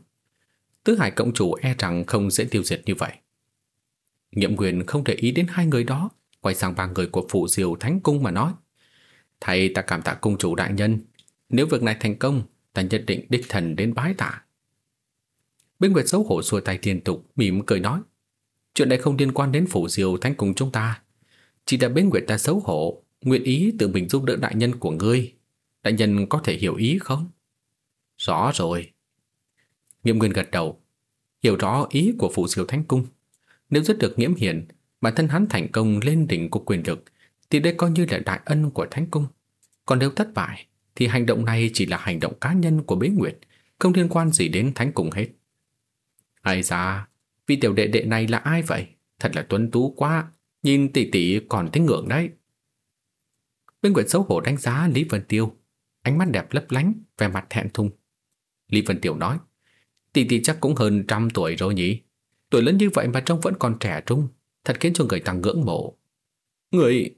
Tứ Hải cộng chủ e rằng không dễ tiêu diệt như vậy. Nhiệm quyền không để ý đến hai người đó, quay sang ba người của phụ diều thánh cung mà nói. Thầy ta cảm tạ cung chủ đại nhân, nếu việc này thành công, ta nhất định đích thần đến bái tạ. Bích Nguyệt xấu hổ xua tay liên tục, mỉm cười nói. Chuyện này không liên quan đến phủ diều thánh cùng chúng ta. Chỉ là Bích Nguyệt ta xấu hổ, nguyện ý tự mình giúp đỡ đại nhân của ngươi. Đại nhân có thể hiểu ý không? Rõ rồi. Nghiêm Nguyên gật đầu, hiểu rõ ý của phủ diều thánh cung. Nếu rất được nghiễm hiển, bản thân hắn thành công lên đỉnh của quyền lực, thì đây coi như là đại ân của thánh cung. Còn nếu thất bại, thì hành động này chỉ là hành động cá nhân của bế Nguyệt, không liên quan gì đến thánh cung hết. Ai da, Vị tiểu đệ đệ này là ai vậy? Thật là tuấn tú quá, nhìn tỷ tỷ còn thấy ngưỡng đấy. Bên Nguyệt xấu hổ đánh giá Lý Vân Tiêu, ánh mắt đẹp lấp lánh, vẻ mặt thẹn thùng. Lý Vân Tiêu nói, tỷ tỷ chắc cũng hơn trăm tuổi rồi nhỉ? Tuổi lớn như vậy mà trông vẫn còn trẻ trung, thật khiến cho người ta ngưỡng mộ. Người...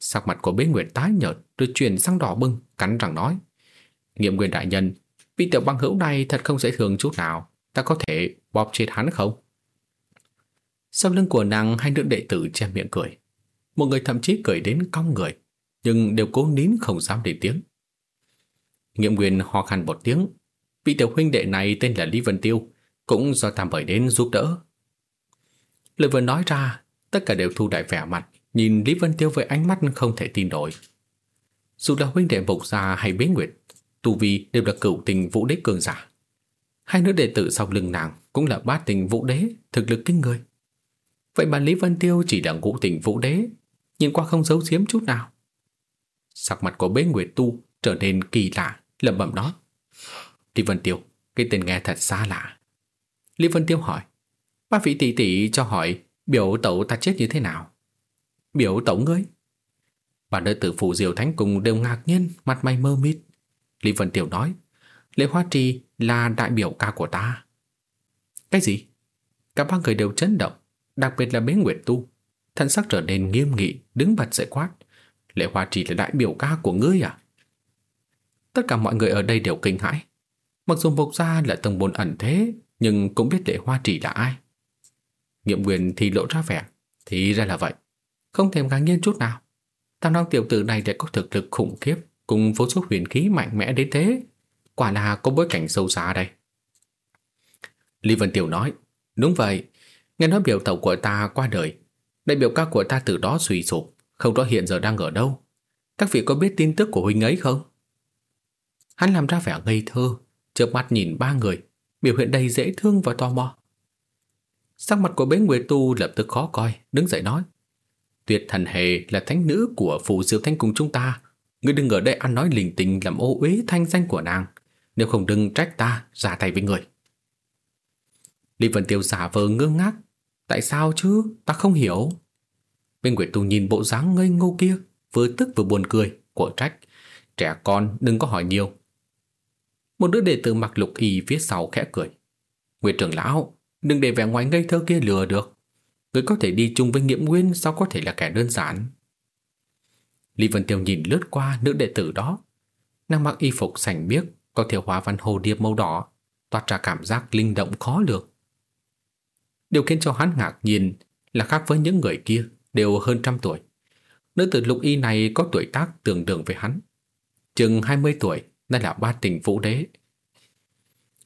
Sắc mặt của bế Nguyệt tái nhợt rồi chuyển sang đỏ bưng, cắn răng nói. Nghiệm quyền đại nhân, vị tiểu băng hữu này thật không dễ thương chút nào, ta có thể bóp chết hắn không? Sau lưng của nàng hai nữ đệ tử che miệng cười. Một người thậm chí cười đến cong người, nhưng đều cố nín không dám để tiếng. Nghiệm quyền ho khăn một tiếng. Vị tiểu huynh đệ này tên là Lý Vân Tiêu, cũng do tam bởi đến giúp đỡ. Lời vừa nói ra, tất cả đều thu đại vẻ mặt, nhìn Lý Vân Tiêu với ánh mắt không thể tin nổi. Dù là huynh đệ Mộc Gia hay Bế Nguyệt, tu vi đều là cửu tình vũ đế cường giả. Hai nữ đệ tử sau lưng nàng cũng là bát tình vũ đế, thực lực kinh người. Vậy mà Lý Vân Tiêu chỉ là ngũ tình vũ đế, nhìn qua không giấu giếm chút nào. Sắc mặt của bế Nguyệt Tu trở nên kỳ lạ, lẩm bẩm đó Lý Vân Tiêu, cái tên nghe thật xa lạ. Lý Vân Tiêu hỏi, ba vị tỷ tỷ cho hỏi biểu tẩu ta chết như thế nào? Biểu tẩu ngươi? Bà đệ tử phụ diều thánh cùng đều ngạc nhiên, mặt mày mơ mịt. Lý Vân Tiêu nói, Lễ Hoa Trì là đại biểu ca của ta. Cái gì? Cả ba người đều chấn động, đặc biệt là bế Nguyệt Tu. Thân sắc trở nên nghiêm nghị, đứng bật dậy quát. Lễ Hoa Trì là đại biểu ca của ngươi à? Tất cả mọi người ở đây đều kinh hãi. Mặc dù Mộc Gia là tầng bồn ẩn thế, nhưng cũng biết Lễ Hoa Trì là ai. Nghiệm quyền thì lộ ra vẻ, thì ra là vậy. Không thèm ngạc nhiên chút nào. Tam Long tiểu tử này lại có thực lực khủng khiếp, cùng vô số huyền khí mạnh mẽ đến thế. Quả là có bối cảnh sâu xa đây. Lý Vân Tiểu nói, đúng vậy, nghe nói biểu tẩu của ta qua đời. Đại biểu ca của ta từ đó suy sụp, không rõ hiện giờ đang ở đâu. Các vị có biết tin tức của huynh ấy không? Hắn làm ra vẻ ngây thơ, chớp mắt nhìn ba người, biểu hiện đầy dễ thương và tò mò. Sắc mặt của bế Nguyệt Tu lập tức khó coi, đứng dậy nói. Tuyệt thần hề là thánh nữ của phù diệu thanh cùng chúng ta. Ngươi đừng ở đây ăn nói lình tình làm ô uế thanh danh của nàng. Nếu không đừng trách ta ra tay với người. Lý Vân Tiêu giả vờ ngơ ngác. Tại sao chứ? Ta không hiểu. Bên Nguyệt Tu nhìn bộ dáng ngây ngô kia, vừa tức vừa buồn cười, của trách. Trẻ con đừng có hỏi nhiều. Một đứa đệ tử mặc lục y phía sau khẽ cười. Nguyệt trưởng lão, đừng để vẻ ngoài ngây thơ kia lừa được. Người có thể đi chung với nghiệm nguyên sao có thể là kẻ đơn giản. Lý Vân Tiêu nhìn lướt qua nữ đệ tử đó. Nàng mặc y phục sành biếc, có thiểu hóa văn hồ điệp màu đỏ, toát ra cảm giác linh động khó lường. Điều khiến cho hắn ngạc nhiên là khác với những người kia đều hơn trăm tuổi. Nữ tử lục y này có tuổi tác tương đương với hắn. Chừng 20 tuổi, đây là ba tình vũ đế.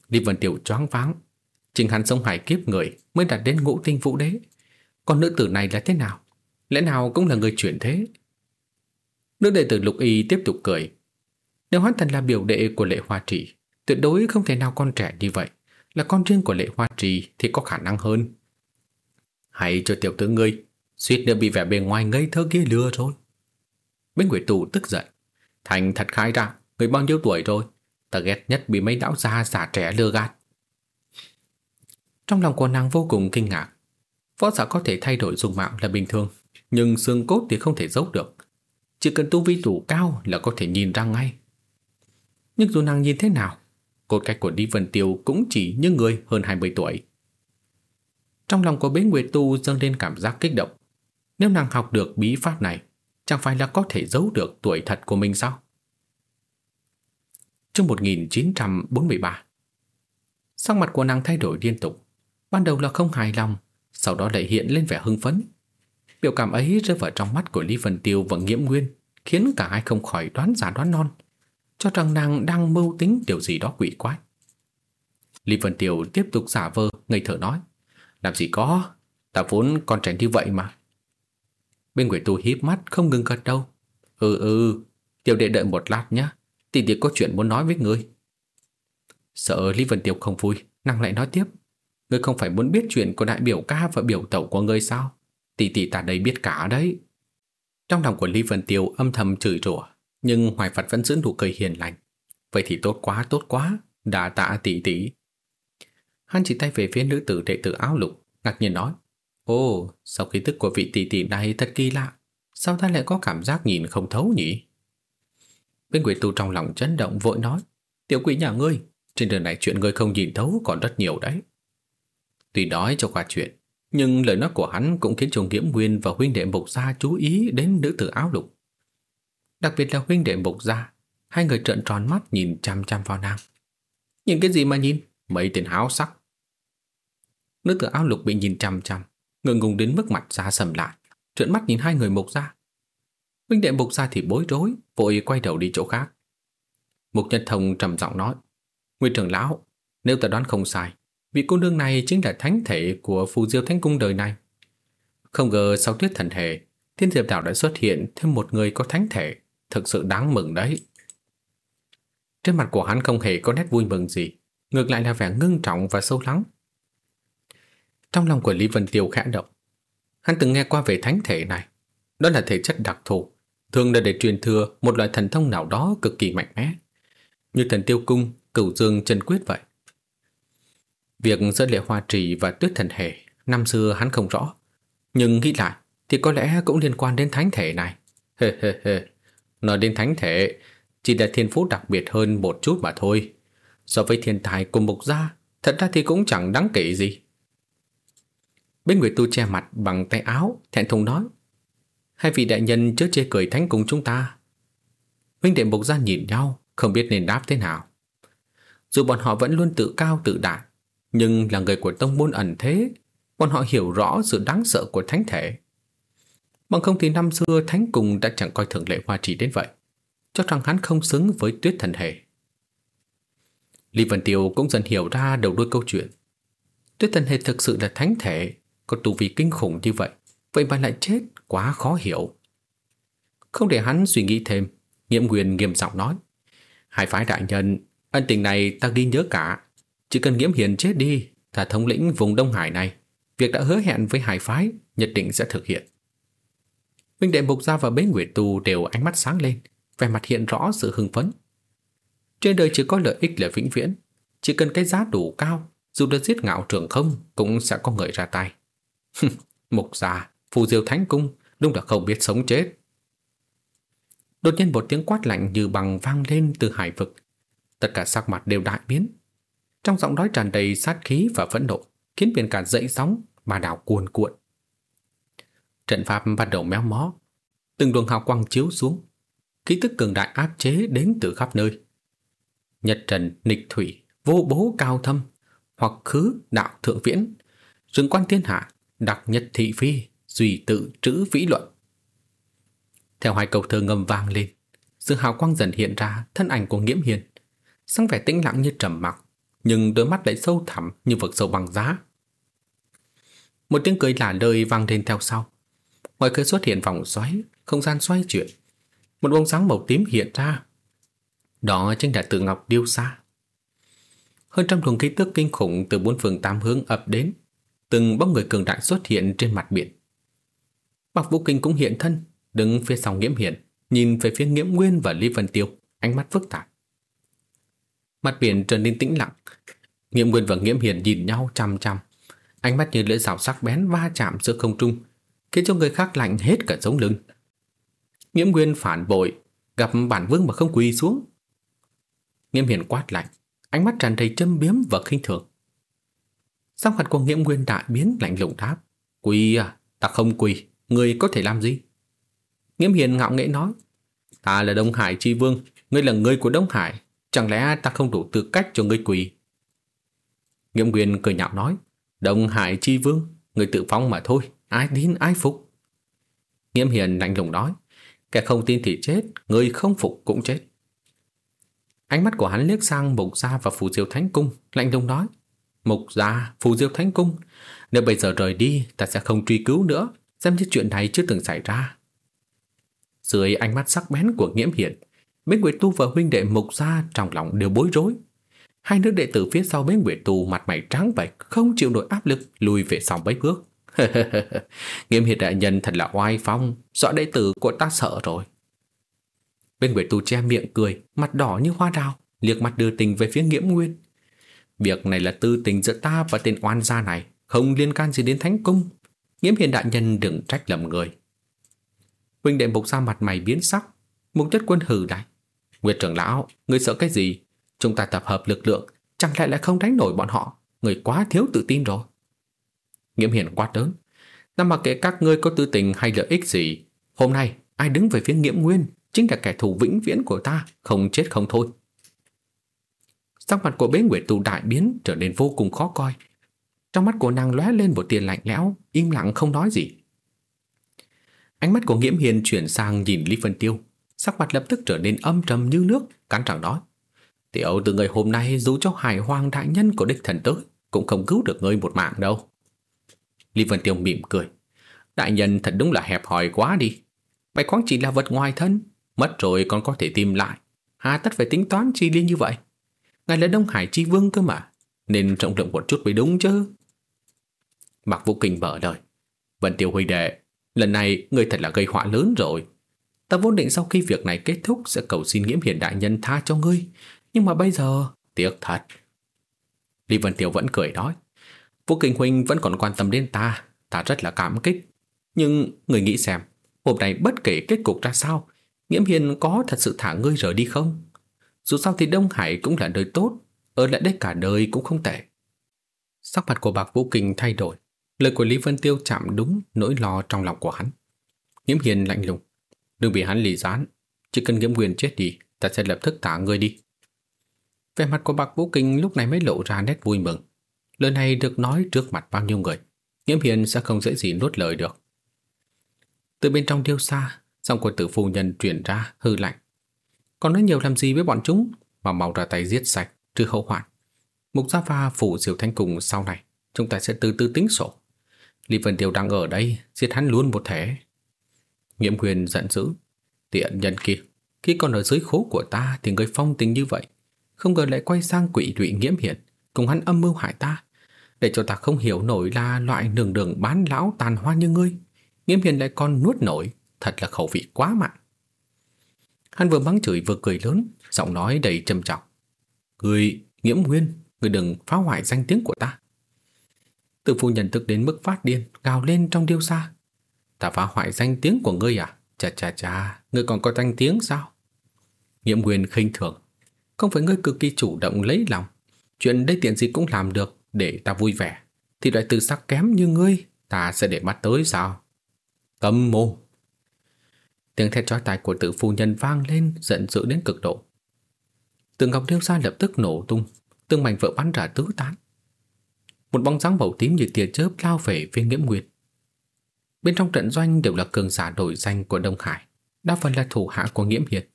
Lý Vân Tiểu choáng váng, trình hắn sống hải kiếp người mới đạt đến ngũ tinh vũ đế. Còn nữ tử này là thế nào? Lẽ nào cũng là người chuyển thế? Nữ đệ tử lục y tiếp tục cười. Nếu hắn thật là biểu đệ của lệ hoa trì, tuyệt đối không thể nào con trẻ như vậy. Là con riêng của lệ hoa trì thì có khả năng hơn. Hãy cho tiểu tử ngươi, suýt nữa bị vẻ bề ngoài ngây thơ kia lừa rồi. Bích Quỷ Tù tức giận. Thành thật khai ra, người bao nhiêu tuổi rồi? Ta ghét nhất bị mấy lão già giả trẻ lừa gạt. Trong lòng của nàng vô cùng kinh ngạc. Võ giả có thể thay đổi dung mạo là bình thường, nhưng xương cốt thì không thể giấu được. Chỉ cần tu vi đủ cao là có thể nhìn ra ngay. Nhưng dù nàng nhìn thế nào, cốt cách của Lý Vân Tiêu cũng chỉ như người hơn 20 tuổi. Trong lòng của bế Nguyệt Tu dâng lên cảm giác kích động. Nếu nàng học được bí pháp này, chẳng phải là có thể giấu được tuổi thật của mình sao? Trong 1943 Sắc mặt của nàng thay đổi liên tục Ban đầu là không hài lòng Sau đó lại hiện lên vẻ hưng phấn Biểu cảm ấy rơi vào trong mắt của Lý Vân Tiêu và Nghiễm Nguyên Khiến cả hai không khỏi đoán giả đoán non cho rằng nàng đang mưu tính điều gì đó quỷ quái. Lý Vân Tiêu tiếp tục giả vờ, ngây thở nói, Làm gì có, Ta vốn còn trẻ như vậy mà. Bên Quỷ Tu híp mắt, không ngừng gật đâu Ừ ừ Tiểu đệ đợi một lát nhé Tỷ tỷ có chuyện muốn nói với ngươi. Sợ Lý Vân Tiêu không vui, Nàng lại nói tiếp, Ngươi không phải muốn biết chuyện của đại biểu ca và biểu tẩu của ngươi sao? Tỷ tỷ ta đây biết cả đấy. Trong lòng của Lý Vân Tiêu âm thầm chửi rủa nhưng Hoài Phật vẫn giữ nụ cười hiền lành Vậy thì tốt quá tốt quá Đã tạ tỷ tỷ Hắn chỉ tay về phía nữ tử đệ tử áo lục, ngạc nhiên nói. Ồ, sao khí tức của vị tỷ tỷ này thật kỳ lạ. Sao ta lại có cảm giác nhìn không thấu nhỉ? Bên quỷ tu trong lòng chấn động vội nói. Tiểu quỷ nhà ngươi, trên đường này chuyện ngươi không nhìn thấu còn rất nhiều đấy. Tuy đói cho qua chuyện, nhưng lời nói của hắn cũng khiến cho Nghiễm Nguyên và huynh đệ Mục Gia chú ý đến nữ tử áo lục. Đặc biệt là huynh đệ Mục Gia, hai người trợn tròn mắt nhìn chăm chăm vào nàng. Nhìn cái gì mà nhìn? Mấy tên háo sắc. Nữ tử áo lục bị nhìn chăm chăm, ngượng ngùng đến mức mặt ra sầm lại, trợn mắt nhìn hai người Mục Gia. Huynh đệ Mục Gia thì bối rối, vội quay đầu đi chỗ khác. Mục Nhân Thông trầm giọng nói, Nguyên trưởng lão, nếu ta đoán không sai, vị cô nương này chính là thánh thể của phù diêu thánh cung đời này. Không ngờ sau tuyết thần hệ, thiên diệp đảo đã xuất hiện thêm một người có thánh thể, thực sự đáng mừng đấy. Trên mặt của hắn không hề có nét vui mừng gì, ngược lại là vẻ ngưng trọng và sâu lắng. Trong lòng của Lý Vân Tiêu khẽ động. Hắn từng nghe qua về thánh thể này. Đó là thể chất đặc thù, thường là để truyền thừa một loại thần thông nào đó cực kỳ mạnh mẽ. Như thần tiêu cung, cửu dương chân quyết vậy. Việc giữa lệ hoa trì và tuyết thần hệ năm xưa hắn không rõ. Nhưng nghĩ lại thì có lẽ cũng liên quan đến thánh thể này. Hê hê hê. Nói đến thánh thể chỉ là thiên phú đặc biệt hơn một chút mà thôi. So với thiên tài cùng mục gia thật ra thì cũng chẳng đáng kể gì. Bên Nguyệt Tu che mặt bằng tay áo thẹn thùng nói Hai vị đại nhân chớ chê cười thánh cùng chúng ta. Minh đệ mục gia nhìn nhau không biết nên đáp thế nào. Dù bọn họ vẫn luôn tự cao tự đại, nhưng là người của tông môn ẩn thế, bọn họ hiểu rõ sự đáng sợ của thánh thể. Bằng không thì năm xưa thánh cùng đã chẳng coi thường lệ hoa trì đến vậy, cho rằng hắn không xứng với tuyết thần hệ. Lý Vân Tiêu cũng dần hiểu ra đầu đuôi câu chuyện. Tuyết thần hệ thực sự là thánh thể, có tu vi kinh khủng như vậy, vậy mà lại chết quá khó hiểu. Không để hắn suy nghĩ thêm, Nghiệm Nguyên nghiêm giọng nói. Hai phái đại nhân, ân tình này ta ghi nhớ cả. Chỉ cần Nghiễm Hiền chết đi, ta thống lĩnh vùng Đông Hải này, việc đã hứa hẹn với hai phái nhất định sẽ thực hiện. Minh đệ Mục Gia và Bế Nguyệt Tu đều ánh mắt sáng lên, vẻ mặt hiện rõ sự hưng phấn. Trên đời chỉ có lợi ích là vĩnh viễn, chỉ cần cái giá đủ cao, dù được giết ngạo trưởng không cũng sẽ có người ra tay. Mục Gia, Phù Diêu Thánh Cung, đúng là không biết sống chết. Đột nhiên một tiếng quát lạnh như bằng vang lên từ hải vực. Tất cả sắc mặt đều đại biến. Trong giọng nói tràn đầy sát khí và phẫn nộ, khiến biển cả dậy sóng mà đảo cuồn cuộn. Trận pháp bắt đầu méo mó, từng luồng hào quang chiếu xuống, khí tức cường đại áp chế đến từ khắp nơi. Nhật trần, nịch thủy, vô bố cao thâm, hoặc khứ đạo thượng viễn, rừng quan thiên hạ, đặc nhật thị phi, duy tự trữ vĩ luận. Theo hai câu thơ ngâm vang lên, sự hào quang dần hiện ra thân ảnh của Nghiễm Hiền, sáng vẻ tĩnh lặng như trầm mặc, nhưng đôi mắt lại sâu thẳm như vực sâu bằng giá. Một tiếng cười lả lời vang lên theo sau. Ngoài cửa xuất hiện vòng xoáy, không gian xoay chuyển. Một bông sáng màu tím hiện ra. Đó chính là tự ngọc điêu xa. Hơn trăm luồng khí tức kinh khủng từ bốn phương tám hướng ập đến. Từng bóng người cường đại xuất hiện trên mặt biển. Bạc Vũ Kinh cũng hiện thân, đứng phía sau Nghiễm Hiển, nhìn về phía Nghiễm Nguyên và Lý Vân Tiêu, ánh mắt phức tạp. Mặt biển trở nên tĩnh lặng, Nghiễm Nguyên và Nghiễm Hiển nhìn nhau chăm chăm, ánh mắt như lưỡi rào sắc bén va chạm giữa không trung, khiến cho người khác lạnh hết cả sống lưng. Nghiễm Nguyên phản bội, gặp bản vương mà không quỳ xuống. Nghiễm Hiển quát lạnh, ánh mắt tràn đầy châm biếm và khinh thường. Sắc mặt của Nghiễm Nguyên đại biến lạnh lùng đáp, quỳ à, ta không quỳ, người có thể làm gì? Nghiễm Hiền ngạo nghễ nói Ta là Đông Hải Chi Vương Ngươi là người của Đông Hải Chẳng lẽ ta không đủ tư cách cho ngươi quỳ Nghiễm Nguyên cười nhạo nói Đông Hải Chi Vương Ngươi tự phong mà thôi Ai tin ai phục Nghiễm Hiền lạnh lùng nói Kẻ không tin thì chết Người không phục cũng chết Ánh mắt của hắn liếc sang Mục Gia và Phù Diêu Thánh Cung Lạnh lùng nói Mục Gia, Phù Diêu Thánh Cung Nếu bây giờ rời đi Ta sẽ không truy cứu nữa Xem như chuyện này chưa từng xảy ra dưới ánh mắt sắc bén của Nghiễm Hiền, Bế Nguyệt Tu và huynh đệ Mục Gia trong lòng đều bối rối. Hai nữ đệ tử phía sau Bế Nguyệt Tu mặt mày trắng bệch, không chịu nổi áp lực, lùi về sau mấy bước. Nghiêm hiệt đại nhân thật là oai phong, rõ đệ tử của ta sợ rồi. bên Nguyệt Tu che miệng cười, mặt đỏ như hoa đào, liếc mặt đưa tình về phía Nghiễm Nguyên. Việc này là tư tình giữa ta và tên oan gia này, không liên can gì đến thánh cung. Nghiễm hiền đại nhân đừng trách lầm người. Huynh đệ mục ra mặt mày biến sắc, mục chất quân hừ lại. Nguyệt trưởng lão, người sợ cái gì? Chúng ta tập hợp lực lượng, chẳng lẽ lại không đánh nổi bọn họ? Người quá thiếu tự tin rồi. Nghiễm hiền quát lớn. Ta mặc kệ các ngươi có tư tình hay lợi ích gì, hôm nay ai đứng về phía nghiễm nguyên chính là kẻ thù vĩnh viễn của ta, không chết không thôi. Sắc mặt của bế nguyệt tu đại biến trở nên vô cùng khó coi. Trong mắt của nàng lóe lên một tia lạnh lẽo, im lặng không nói gì. Ánh mắt của Nghiễm Hiền chuyển sang nhìn Lý Vân Tiêu, sắc mặt lập tức trở nên âm trầm như nước, cắn răng nói. Tiểu từ người hôm nay dù cho hải hoàng đại nhân của đích thần tới, cũng không cứu được ngươi một mạng đâu. Lý Vân Tiêu mỉm cười. Đại nhân thật đúng là hẹp hòi quá đi. Bạch khoáng chỉ là vật ngoài thân, mất rồi còn có thể tìm lại. Hà tất phải tính toán chi liên như vậy. Ngài là Đông Hải Chi Vương cơ mà, nên trọng lượng một chút mới đúng chứ. Mạc Vũ Kinh mở lời. Vân Tiêu Huy Đệ, lần này người thật là gây họa lớn rồi. Ta vốn định sau khi việc này kết thúc sẽ cầu xin nghiễm hiền đại nhân tha cho ngươi. Nhưng mà bây giờ, tiếc thật. Lý Vân Tiêu vẫn cười nói. Vũ Kinh Huynh vẫn còn quan tâm đến ta, ta rất là cảm kích. Nhưng người nghĩ xem, hôm nay bất kể kết cục ra sao, Nghiễm Hiền có thật sự thả ngươi rời đi không? Dù sao thì Đông Hải cũng là nơi tốt, ở lại đây cả đời cũng không tệ. Sắc mặt của bạc Vũ Kinh thay đổi, lời của Lý Vân Tiêu chạm đúng nỗi lo trong lòng của hắn. Nghiễm Hiền lạnh lùng, đừng bị hắn lì gián, chỉ cần Nghiễm Quyền chết đi, ta sẽ lập tức thả ngươi đi. Vẻ mặt của bạc Vũ Kinh lúc này mới lộ ra nét vui mừng. Lời này được nói trước mặt bao nhiêu người, Nghiễm Hiền sẽ không dễ gì nuốt lời được. Từ bên trong điêu xa, giọng của tử phu nhân truyền ra hư lạnh. Còn nói nhiều làm gì với bọn chúng? Mà mau ra tay giết sạch trừ hậu hoạn. Mục Gia Pha phủ diều thanh cùng sau này Chúng ta sẽ từ từ tính sổ. Lý Vân Tiêu đang ở đây Giết hắn luôn một thể. Nghiễm huyền giận dữ. Tiện nhân kia Khi còn ở dưới khố của ta Thì người phong tình như vậy Không ngờ lại quay sang quỷ lụy nghiễm hiền, Cùng hắn âm mưu hại ta. Để cho ta không hiểu nổi là loại đường đường bán lão tàn hoa như ngươi nghiêm hiền lại còn nuốt nổi Thật là khẩu vị quá mặn Hắn vừa mắng chửi vừa cười lớn, giọng nói đầy trầm trọng. Người, nghiễm nguyên, người đừng phá hoại danh tiếng của ta. Tự phu nhận thức đến mức phát điên, gào lên trong điêu xa. Ta phá hoại danh tiếng của ngươi à? Chà chà chà, ngươi còn có danh tiếng sao? Nghiễm nguyên khinh thường. Không phải ngươi cực kỳ chủ động lấy lòng. Chuyện đây tiện gì cũng làm được để ta vui vẻ. Thì loại từ sắc kém như ngươi, ta sẽ để mắt tới sao? Cầm mồm. Tiếng thét chói tai của tự phu nhân vang lên giận dữ đến cực độ. Tường ngọc điêu xa lập tức nổ tung, tương mảnh vỡ bắn ra tứ tán. Một bóng dáng màu tím như tia chớp lao về phía Nghiễm Nguyệt. Bên trong trận doanh đều là cường giả đổi danh của Đông Hải, đa phần là thủ hạ của Nghiễm Hiệt.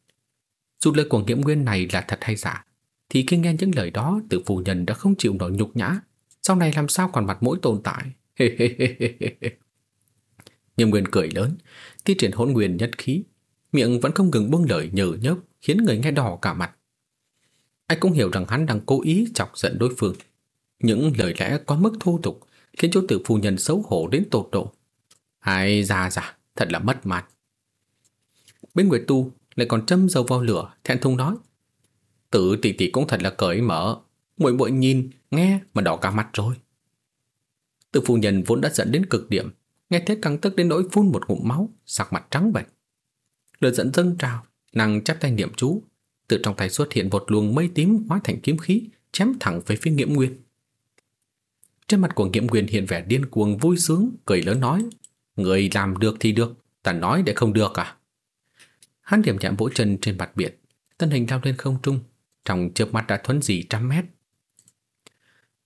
Dù lời của Nghiễm Nguyên này là thật hay giả, thì khi nghe những lời đó, tự phu nhân đã không chịu nổi nhục nhã, sau này làm sao còn mặt mũi tồn tại. Nghiêm Nguyên cười lớn, thi triển hỗn nguyên nhất khí, miệng vẫn không ngừng buông lời nhờ nhớp khiến người nghe đỏ cả mặt. Anh cũng hiểu rằng hắn đang cố ý chọc giận đối phương. Những lời lẽ quá mức thô tục khiến chỗ tử phu nhân xấu hổ đến tột độ. Ai già già, thật là mất mặt. Bên Nguyệt Tu lại còn châm dầu vào lửa, thẹn thùng nói. Tử tỷ tỷ cũng thật là cởi mở, muội muội nhìn, nghe mà đỏ cả mặt rồi. Từ phu nhân vốn đã giận đến cực điểm, Nghe thế căng tức đến nỗi phun một ngụm máu, sắc mặt trắng bệch. Lửa giận dâng trào, nàng chắp tay niệm chú, từ trong tay xuất hiện một luồng mây tím hóa thành kiếm khí, chém thẳng về phía Nghiễm Nguyên. Trên mặt của Nghiễm Nguyên hiện vẻ điên cuồng vui sướng, cười lớn nói: "Người làm được thì được, ta nói để không được à?" Hắn điểm chạm vỗ chân trên mặt biển, thân hình lao lên không trung, trong chớp mắt đã thuấn gì trăm mét.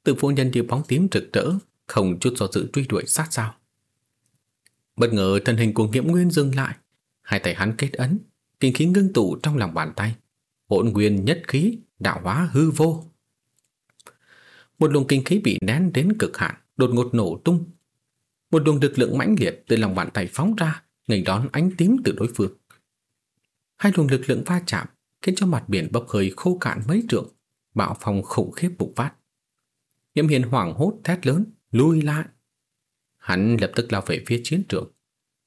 Từ phu nhân như bóng tím rực rỡ, không chút do dự truy đuổi sát sao. Bất ngờ thân hình của Nghiễm Nguyên dừng lại, hai tay hắn kết ấn, kinh khí ngưng tụ trong lòng bàn tay, hỗn nguyên nhất khí, đạo hóa hư vô. Một luồng kinh khí bị nén đến cực hạn, đột ngột nổ tung. Một luồng lực lượng mãnh liệt từ lòng bàn tay phóng ra, nghênh đón ánh tím từ đối phương. Hai luồng lực lượng va chạm khiến cho mặt biển bốc hơi khô cạn mấy trượng, bạo phong khủng khiếp bùng phát diễm Hiền hoảng hốt thét lớn, lui lại. Hắn lập tức lao về phía chiến trường.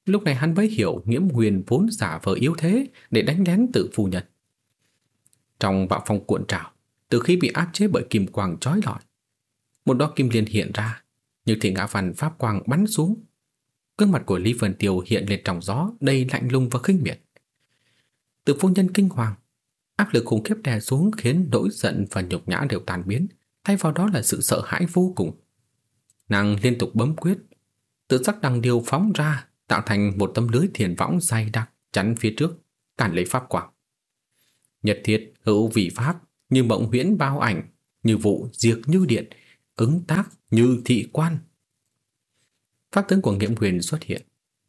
Lúc này hắn mới hiểu nghiễm huyền vốn giả vờ yếu thế để đánh lén tự phù nhân. Trong bạo phong cuộn trào, từ khi bị áp chế bởi kim quang chói lọi. Một đo kim liên hiện ra, như thể ngã văn pháp quang bắn xuống. Gương mặt của Lý Vân Tiêu hiện lên trong gió, đầy lạnh lùng và khinh miệt. Từ phu nhân kinh hoàng, áp lực khủng khiếp đè xuống khiến nỗi giận và nhục nhã đều tan biến, thay vào đó là sự sợ hãi vô cùng. Nàng liên tục bấm quyết, tự sắc đằng điều phóng ra, tạo thành một tấm lưới thiền võng dày đặc chắn phía trước, cản lấy pháp quả. Nhật thiệt hữu vị pháp, như mộng huyễn bao ảnh, như vụ diệt như điện, ứng tác như thị quan. Pháp tướng của Nghiễm Huyền xuất hiện,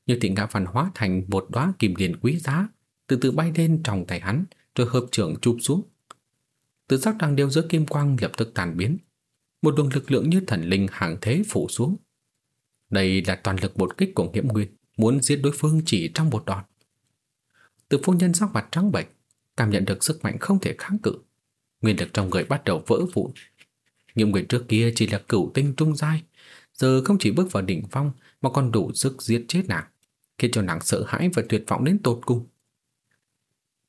như thị ngã văn hóa thành một đóa kim liền quý giá, từ từ bay lên trong tay hắn, rồi hợp trưởng chụp xuống. Từ sắc đang điêu giữa kim quang lập tức tàn biến, một luồng lực lượng như thần linh hàng thế phủ xuống. Đây là toàn lực một kích của Nghiễm Nguyên, muốn giết đối phương chỉ trong một đòn. Từ phu nhân sắc mặt trắng bệch, cảm nhận được sức mạnh không thể kháng cự. Nguyên lực trong người bắt đầu vỡ vụn. Những người trước kia chỉ là cửu tinh trung giai, giờ không chỉ bước vào đỉnh phong mà còn đủ sức giết chết nàng, khiến cho nàng sợ hãi và tuyệt vọng đến tột cùng.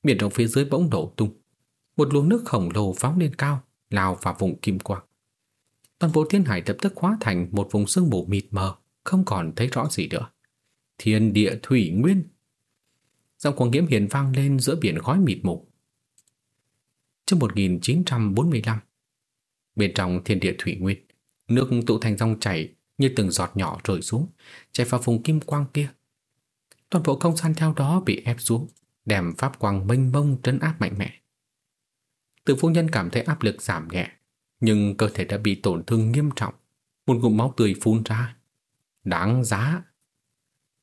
Biển rộng phía dưới bỗng nổ tung, một luồng nước khổng lồ phóng lên cao, lao vào vùng kim quang. Toàn bộ thiên hải lập tức hóa thành một vùng sương mù mịt mờ, không còn thấy rõ gì nữa. Thiên địa thủy nguyên. Giọng của nghiễm hiền vang lên giữa biển khói mịt mù. Trước 1945, bên trong thiên địa thủy nguyên, nước tụ thành dòng chảy như từng giọt nhỏ rơi xuống, chảy vào vùng kim quang kia. Toàn bộ không gian theo đó bị ép xuống, đem pháp quang mênh mông trấn áp mạnh mẽ. Từ phu nhân cảm thấy áp lực giảm nhẹ, nhưng cơ thể đã bị tổn thương nghiêm trọng, một ngụm máu tươi phun ra. Đáng giá!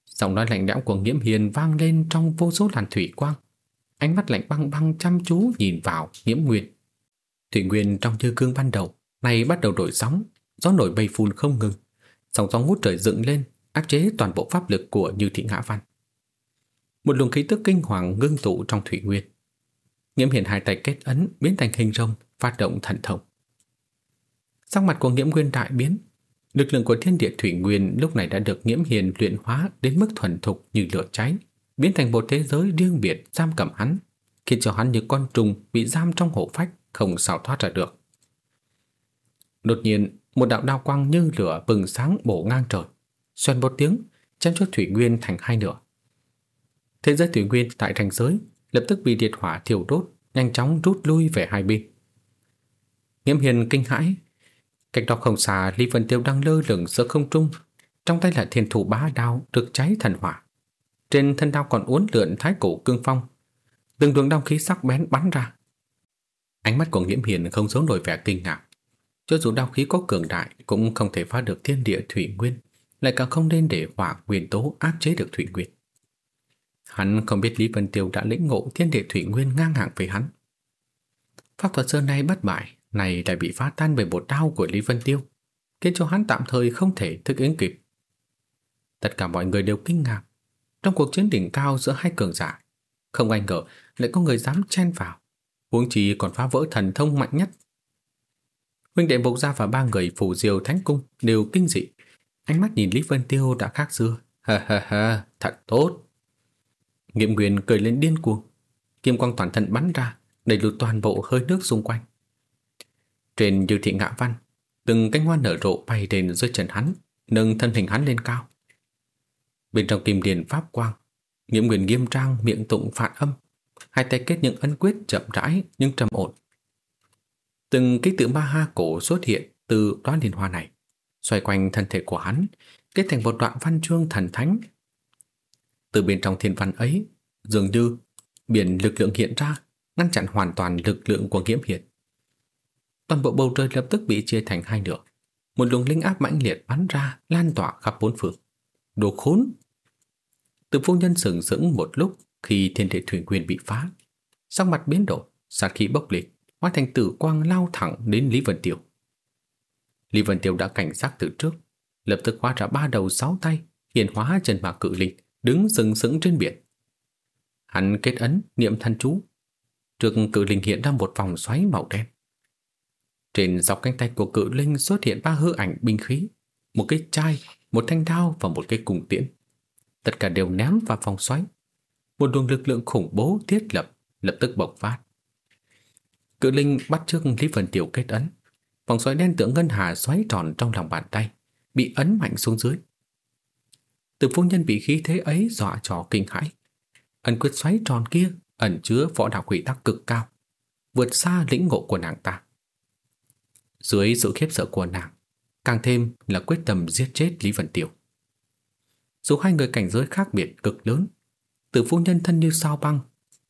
Giọng nói lạnh lẽo của Nghiễm Hiền vang lên trong vô số làn thủy quang. Ánh mắt lạnh băng băng chăm chú nhìn vào Nghiễm Nguyên. Thủy Nguyên trong như gương ban đầu, này bắt đầu đổi sóng, gió nổi bay phun không ngừng. Sóng gió ngút trời dựng lên, áp chế toàn bộ pháp lực của Như Thị Ngã Văn. Một luồng khí tức kinh hoàng ngưng tụ trong Thủy Nguyên. Nghiễm Hiền hai tay kết ấn biến thành hình rồng, phát động thần thông. Sắc mặt của Nghiễm Nguyên đại biến, Lực lượng của thiên địa thủy nguyên lúc này đã được nghiễm hiền luyện hóa đến mức thuần thục như lửa cháy, biến thành một thế giới riêng biệt giam cầm hắn, khiến cho hắn như con trùng bị giam trong hổ phách, không sao thoát ra được. Đột nhiên, một đạo đao quang như lửa bừng sáng bổ ngang trời, xoèn một tiếng, chém cho thủy nguyên thành hai nửa. Thế giới thủy nguyên tại thành giới lập tức bị liệt hỏa thiêu đốt, nhanh chóng rút lui về hai bên. Nghiễm hiền kinh hãi, Cách đó không xa Lý Vân Tiêu đang lơ lửng giữa không trung Trong tay là thiên thủ bá đao Được cháy thần hỏa. Trên thân đao còn uốn lượn thái cổ cương phong Từng đường đao khí sắc bén bắn ra. Ánh mắt của Nghiễm Hiền không giấu nổi vẻ kinh ngạc. Cho dù đao khí có cường đại Cũng không thể phá được thiên địa thủy nguyên Lại càng không nên để hỏa nguyên tố áp chế được thủy nguyên. Hắn không biết Lý Vân Tiêu đã lĩnh ngộ thiên địa thủy nguyên ngang hạng với hắn Pháp thuật sơn này bất bại này lại bị phá tan bởi một đao của Lý Vân Tiêu, khiến cho hắn tạm thời không thể thức ứng kịp. Tất cả mọi người đều kinh ngạc. Trong cuộc chiến đỉnh cao giữa hai cường giả, không ai ngờ lại có người dám chen vào, huống chi còn phá vỡ thần thông mạnh nhất. Huynh đệ Bộc Gia và ba người phủ diều thánh cung đều kinh dị. Ánh mắt nhìn Lý Vân Tiêu đã khác xưa. Ha ha ha, thật tốt. Nghiệm Nguyên cười lên điên cuồng. Kim quang toàn thân bắn ra, đẩy lùi toàn bộ hơi nước xung quanh. Trên như thị ngạ văn, từng cánh hoa nở rộ bay đến dưới chân hắn, nâng thân hình hắn lên cao. Bên trong kim điền pháp quang, Nghiệm Nguyên nghiêm trang miệng tụng phản âm, hai tay kết những ân quyết chậm rãi nhưng trầm ổn. Từng ký tự ma ha cổ xuất hiện từ đoán liên hoa này, xoay quanh thân thể của hắn, kết thành một đoạn văn chương thần thánh. Từ bên trong thiên văn ấy, dường như biển lực lượng hiện ra, ngăn chặn hoàn toàn lực lượng của Nghiễm hiện Toàn bộ bầu trời lập tức bị chia thành hai nửa. Một luồng linh áp mãnh liệt bắn ra, lan tỏa khắp bốn phương. Đồ khốn! Từ phu nhân sừng sững một lúc khi thiên thể thủy quyền bị phá. Sắc mặt biến đổi, sát khí bốc liệt, hóa thành tử quang lao thẳng đến Lý Vân Tiêu. Lý Vân Tiêu đã cảnh giác từ trước, lập tức hóa ra ba đầu sáu tay, hiện hóa chân mạc cự linh, đứng sừng sững trên biển. Hắn kết ấn, niệm thanh chú. Trước cự linh hiện ra một vòng xoáy màu đen. Trên dọc cánh tay của cự linh xuất hiện ba hư ảnh binh khí, một cái chai, một thanh đao và một cái cung tiễn. Tất cả đều ném vào vòng xoáy. Một luồng lực lượng khủng bố thiết lập, lập tức bộc phát. Cự linh bắt trước Lý Vân Tiểu kết ấn. Vòng xoáy đen tượng ngân hà xoáy tròn trong lòng bàn tay, bị ấn mạnh xuống dưới. Từ phu nhân bị khí thế ấy dọa cho kinh hãi. Ấn quyết xoáy tròn kia ẩn chứa võ đạo quỷ tắc cực cao, vượt xa lĩnh ngộ của nàng ta. Dưới sự khiếp sợ của nàng, càng thêm là quyết tâm giết chết Lý Vân Tiểu. Dù hai người cảnh giới khác biệt cực lớn, từ phu nhân thân như sao băng,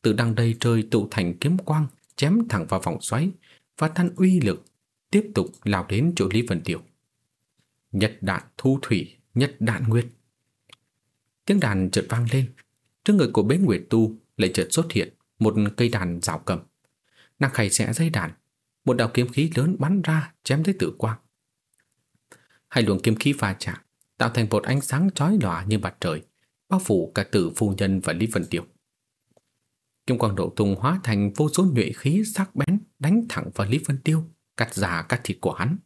từ đằng đây trời tụ thành kiếm quang chém thẳng vào vòng xoáy và thanh uy lực tiếp tục lao đến chỗ Lý Vân Tiểu. Nhất đạn thu thủy, nhất đạn nguyệt. Tiếng đàn chợt vang lên, trước người của bế nguyệt tu lại chợt xuất hiện một cây đàn rào cầm. Nàng khải sẽ dây đàn, một đạo kiếm khí lớn bắn ra chém tới tử quang. Hai luồng kiếm khí va chạm, tạo thành một ánh sáng chói lòa như mặt trời, bao phủ cả tử phu nhân và Lý Vân tiêu Kim quang độ tung hóa thành vô số nhuệ khí sắc bén đánh thẳng vào Lý Vân Tiêu, cắt giả cắt thịt của hắn,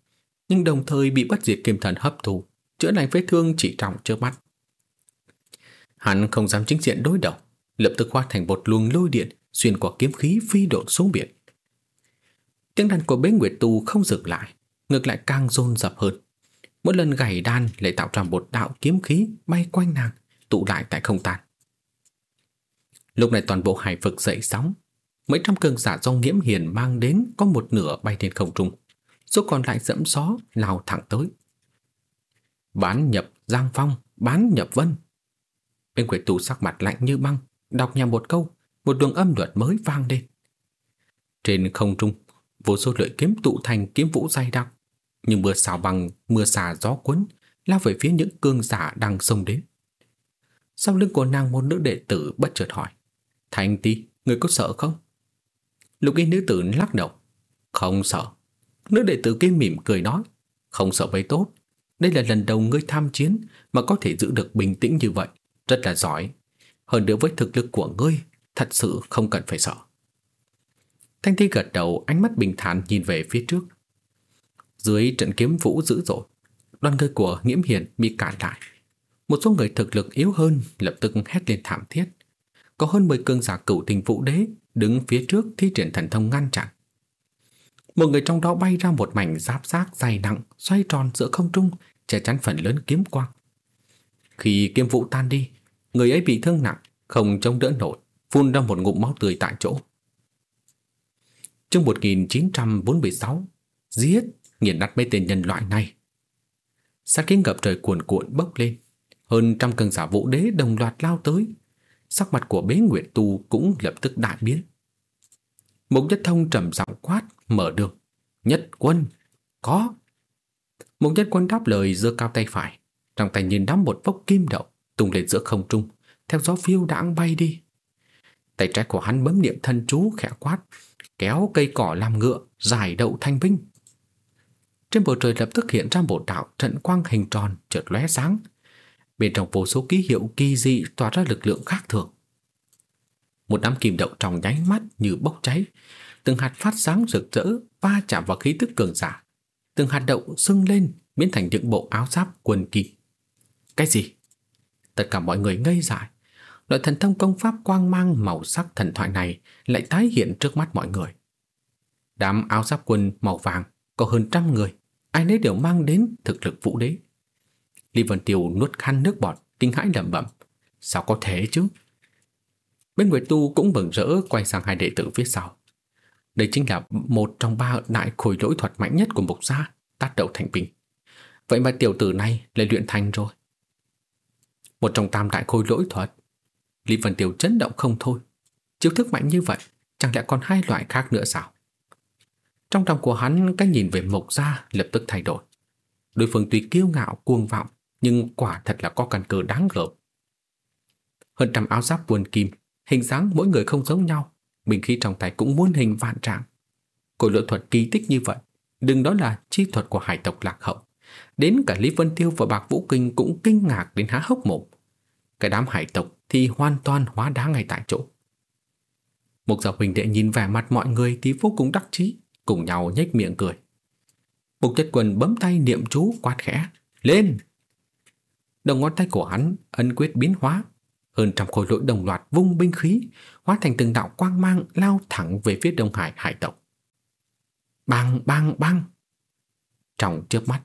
nhưng đồng thời bị bất diệt kim thần hấp thụ, chữa lành vết thương chỉ trọng trước mắt. Hắn không dám chính diện đối đầu, lập tức hóa thành một luồng lôi điện xuyên qua kiếm khí phi độn xuống biển. Tiếng đàn của Bế Nguyệt Tu không dừng lại, ngược lại càng rôn dập hơn. Mỗi lần gảy đan lại tạo ra một đạo kiếm khí bay quanh nàng, tụ lại tại không tan. Lúc này toàn bộ hải vực dậy sóng, mấy trăm cơn giả do nghiễm hiền mang đến có một nửa bay lên không trung, số còn lại dẫm gió lao thẳng tới. Bán nhập Giang Phong, bán nhập Vân. Bên quỷ tù sắc mặt lạnh như băng, đọc nhầm một câu, một đường âm luật mới vang lên. Trên không trung, vô số lưỡi kiếm tụ thành kiếm vũ dày đặc, nhưng mưa xào bằng mưa xà gió cuốn lao về phía những cương giả đang xông đến. Sau lưng của nàng một nữ đệ tử bất chợt hỏi. thành ti, người có sợ không? Lục y nữ tử lắc đầu. Không sợ. Nữ đệ tử kia mỉm cười nói. Không sợ vậy tốt. Đây là lần đầu ngươi tham chiến mà có thể giữ được bình tĩnh như vậy. Rất là giỏi. Hơn nữa với thực lực của ngươi, thật sự không cần phải sợ. Thanh Thi gật đầu ánh mắt bình thản nhìn về phía trước. Dưới trận kiếm vũ dữ dội, đoàn người của Nghiễm Hiền bị cản lại. Một số người thực lực yếu hơn lập tức hét lên thảm thiết. Có hơn 10 cương giả cửu tình vũ đế đứng phía trước thi triển thần thông ngăn chặn. Một người trong đó bay ra một mảnh giáp xác dày nặng xoay tròn giữa không trung che chắn phần lớn kiếm quang. Khi kiếm vũ tan đi, người ấy bị thương nặng, không chống đỡ nổi, phun ra một ngụm máu tươi tại chỗ. Trong 1946 Giết, nghiền nát mấy tên nhân loại này. Sát khí ngập trời cuồn cuộn bốc lên. Hơn trăm cơn giả vũ đế đồng loạt lao tới. Sắc mặt của bế nguyệt tu cũng lập tức đại biến. Mục nhất thông trầm giọng quát, mở đường. Nhất quân, có. Mục nhất quân đáp lời giơ cao tay phải. Trong tay nhìn nắm một vốc kim đậu tung lên giữa không trung, theo gió phiêu đãng bay đi. Tay trái của hắn bấm niệm thân chú khẽ quát, kéo cây cỏ làm ngựa, giải đậu thanh binh. Trên bầu trời lập tức hiện ra một đạo trận quang hình tròn chợt lóe sáng. Bên trong vô số ký hiệu kỳ dị tỏa ra lực lượng khác thường. Một đám kim đậu trong nháy mắt như bốc cháy, từng hạt phát sáng rực rỡ va chạm vào khí tức cường giả. Từng hạt đậu sưng lên biến thành những bộ áo giáp quần kỳ. Cái gì? Tất cả mọi người ngây dại. Loại thần thông công pháp quang mang màu sắc thần thoại này lại tái hiện trước mắt mọi người. Đám áo giáp quân màu vàng có hơn trăm người, ai nấy đều mang đến thực lực vũ đế. Lý Vân Tiêu nuốt khăn nước bọt, kinh hãi lẩm bẩm. Sao có thể chứ? Bên Nguyệt Tu cũng mừng rỡ quay sang hai đệ tử phía sau. Đây chính là một trong ba đại khối lỗi thuật mạnh nhất của mục gia, tát đầu thành bình. Vậy mà tiểu tử này lại luyện thành rồi. Một trong tam đại khối lỗi thuật. Lý Vân Tiêu chấn động không thôi. Chiêu thức mạnh như vậy, chẳng lẽ còn hai loại khác nữa sao? Trong lòng của hắn, cái nhìn về mộc gia lập tức thay đổi. Đối phương tuy kiêu ngạo, cuồng vọng, nhưng quả thật là có căn cơ đáng gờm. Hơn trăm áo giáp buồn kim, hình dáng mỗi người không giống nhau, bình khí trong tay cũng muôn hình vạn trạng. Cổ lựa thuật kỳ tích như vậy, đừng đó là chi thuật của hải tộc lạc hậu. Đến cả Lý Vân Tiêu và Bạc Vũ Kinh cũng kinh ngạc đến há hốc mồm. Cái đám hải tộc thì hoàn toàn hóa đá ngay tại chỗ. Một giáo huỳnh đệ nhìn vẻ mặt mọi người thì vô cùng đắc chí, cùng nhau nhếch miệng cười. Mục chất quần bấm tay niệm chú quát khẽ. Lên! Đầu ngón tay của hắn ấn quyết biến hóa. Hơn trăm khối lỗi đồng loạt vung binh khí, hóa thành từng đạo quang mang lao thẳng về phía Đông Hải hải tộc. Bang bang bang Trong chớp mắt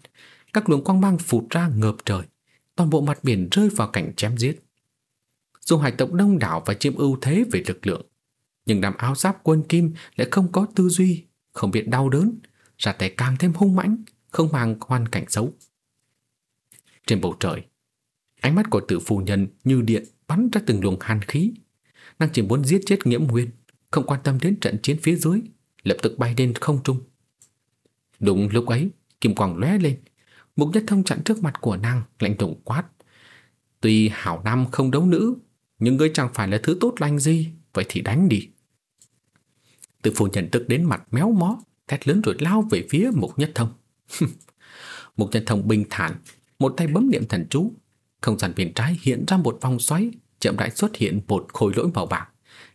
Các luồng quang băng phụt ra ngợp trời Toàn bộ mặt biển rơi vào cảnh chém giết. Dù hải tộc đông đảo và chiếm ưu thế về lực lượng, Nhưng đám áo giáp quân kim lại không có tư duy, Không biết đau đớn, Ra tay càng thêm hung mãnh, Không mang hoàn cảnh xấu. Trên bầu trời, Ánh mắt của tử phu nhân như điện bắn ra từng luồng hàn khí. Nàng chỉ muốn giết chết nghiễm nguyên, Không quan tâm đến trận chiến phía dưới, Lập tức bay lên không trung. Đúng lúc ấy, Kim quang lóe lên Mục nhất thông chặn trước mặt của nàng Lạnh lùng quát. Tuy hảo nam không đấu nữ Nhưng ngươi chẳng phải là thứ tốt lành gì Vậy thì đánh đi. Từ phu nhận tức đến mặt méo mó Thét lớn rồi lao về phía mục nhất thông. Mục nhất thông bình thản Một tay bấm niệm thần chú. Không gian bên trái hiện ra một vòng xoáy chậm rãi xuất hiện một khối lỗi màu bạc,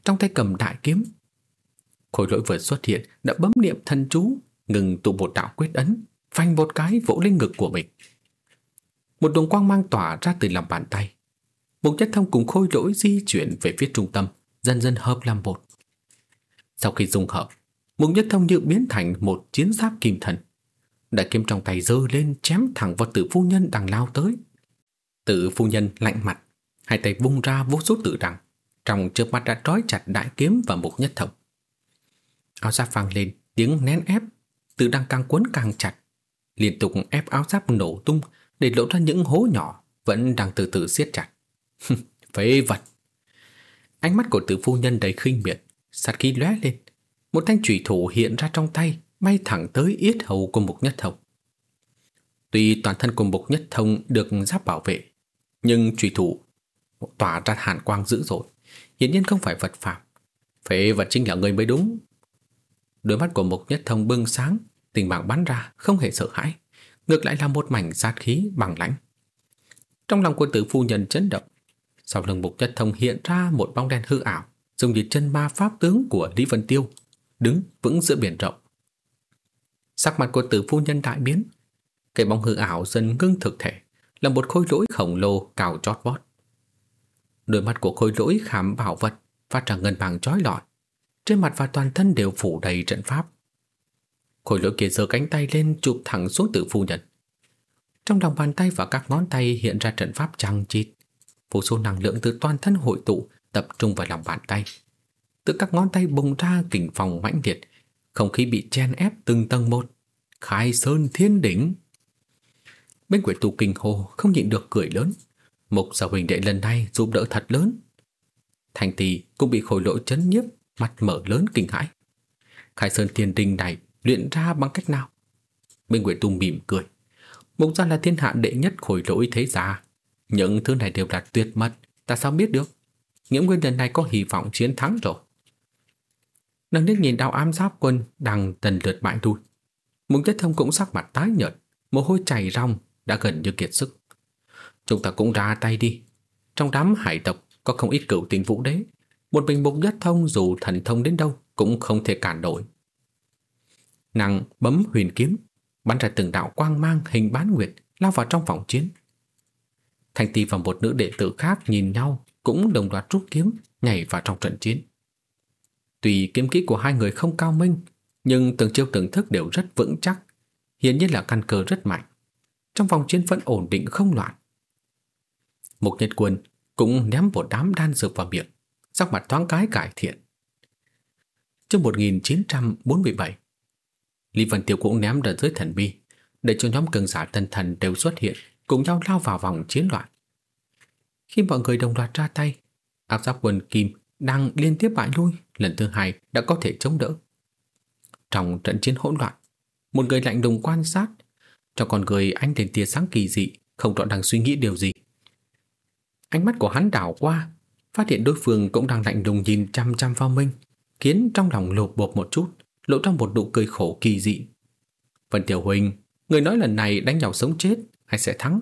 trong tay cầm đại kiếm. Khối lỗi vừa xuất hiện đã bấm niệm thần chú, ngừng tụ một đạo quyết ấn, phanh một cái vỗ lên ngực của mình. Một luồng quang mang tỏa ra từ lòng bàn tay. Mục Nhất Thông cùng khôi lỗi di chuyển về phía trung tâm, dần dần hợp làm một. Sau khi dung hợp, Mục Nhất Thông như biến thành một chiến giáp kim thần. Đại kiếm trong tay giơ lên chém thẳng vào tử phu nhân đang lao tới. Tử phu nhân lạnh mặt, Hai tay vung ra vô số tử đằng Trong chớp mắt đã trói chặt đại kiếm và mục nhất thông Áo giáp vang lên Tiếng nén ép tử đằng càng cuốn càng chặt Liên tục ép áo giáp nổ tung Để lộ ra những hố nhỏ Vẫn đang từ từ siết chặt Phế vật Ánh mắt của tử phu nhân đầy khinh miệt Sát khí lóe lên Một thanh trùy thủ hiện ra trong tay Bay thẳng tới yết hầu của mục nhất thông Tuy toàn thân của mục nhất thông Được giáp bảo vệ Nhưng trùy thủ tỏa ra hàn quang dữ dội, hiển nhiên không phải vật phạm. Phế vật chính là người mới đúng. Đôi mắt của Mục Nhất Thông bưng sáng, tình mạng bắn ra, không hề sợ hãi, ngược lại là một mảnh sát khí bằng lãnh. Trong lòng quân tử phu nhân chấn động, sau lưng Mục Nhất Thông hiện ra một bóng đen hư ảo, dùng như chân ma pháp tướng của Lý Vân Tiêu, đứng vững giữa biển rộng. Sắc mặt quân tử phu nhân đại biến, cái bóng hư ảo dần ngưng thực thể, là một khối lỗi khổng lồ cao chót vót. Đôi mắt của khối lỗi khám bảo vật Phát ra ngân vàng trói lọi Trên mặt và toàn thân đều phủ đầy trận pháp Khôi lỗi kia giơ cánh tay lên Chụp thẳng xuống tử phu nhân. Trong lòng bàn tay và các ngón tay Hiện ra trận pháp trăng chít. Vô số năng lượng từ toàn thân hội tụ Tập trung vào lòng bàn tay. Từ các ngón tay bùng ra kình phòng mãnh liệt Không khí bị chen ép từng tầng một. Khai sơn thiên đỉnh. Bên quỷ tù kinh hồ không nhịn được cười lớn. Mục sở huỳnh đệ lần này giúp đỡ thật lớn. Thành tỷ cũng bị khối lỗi chấn nhiếp, mặt mở lớn kinh hãi. Khai Sơn Thiên Đình này luyện ra bằng cách nào? Bên Nguyễn Tung mỉm cười. Mục gia là thiên hạ đệ nhất khối lỗi thế gia. Những thứ này đều là tuyệt mật, ta sao biết được? Những nguyên lần này có hy vọng chiến thắng rồi. Nàng liếc nhìn đào ám giáp quân đang tần lượt bại lui. Mục Nhất Thông cũng sắc mặt tái nhợt, mồ hôi chảy ròng, đã gần như kiệt sức. Chúng ta cũng ra tay đi Trong đám hải tộc có không ít cựu tình vũ đế Một mình mục nhất thông dù thần thông đến đâu Cũng không thể cản nổi Nàng bấm huyền kiếm Bắn ra từng đạo quang mang hình bán nguyệt Lao vào trong phòng chiến. Thanh ti và một nữ đệ tử khác nhìn nhau Cũng đồng loạt rút kiếm Nhảy vào trong trận chiến. Tuy kiếm kỹ của hai người không cao minh Nhưng từng chiêu từng thức đều rất vững chắc Hiển nhiên là căn cơ rất mạnh. Trong vòng chiến vẫn ổn định không loạn. Mục Nhật Quân cũng ném một đám đan dược vào miệng, sắc mặt thoáng cái cải thiện. Trong 1947, Lý Vân Tiêu cũng ném ra dưới thần bi, để cho nhóm cường giả tân thần đều xuất hiện, cùng nhau lao vào vòng chiến loạn. Khi mọi người đồng loạt ra tay, áp giáp quân Kim đang liên tiếp bại lui, lần thứ hai đã có thể chống đỡ. Trong trận chiến hỗn loạn, một người lạnh lùng quan sát, cho con người anh đến tia sáng kỳ dị, không rõ đang suy nghĩ điều gì. Ánh mắt của hắn đảo qua, phát hiện đối phương cũng đang lạnh lùng nhìn chăm chăm vào mình, khiến trong lòng lột bột một chút, lộ ra một nụ cười khổ kỳ dị. Vân Tiểu Huynh, người nói lần này đánh nhau sống chết hay sẽ thắng?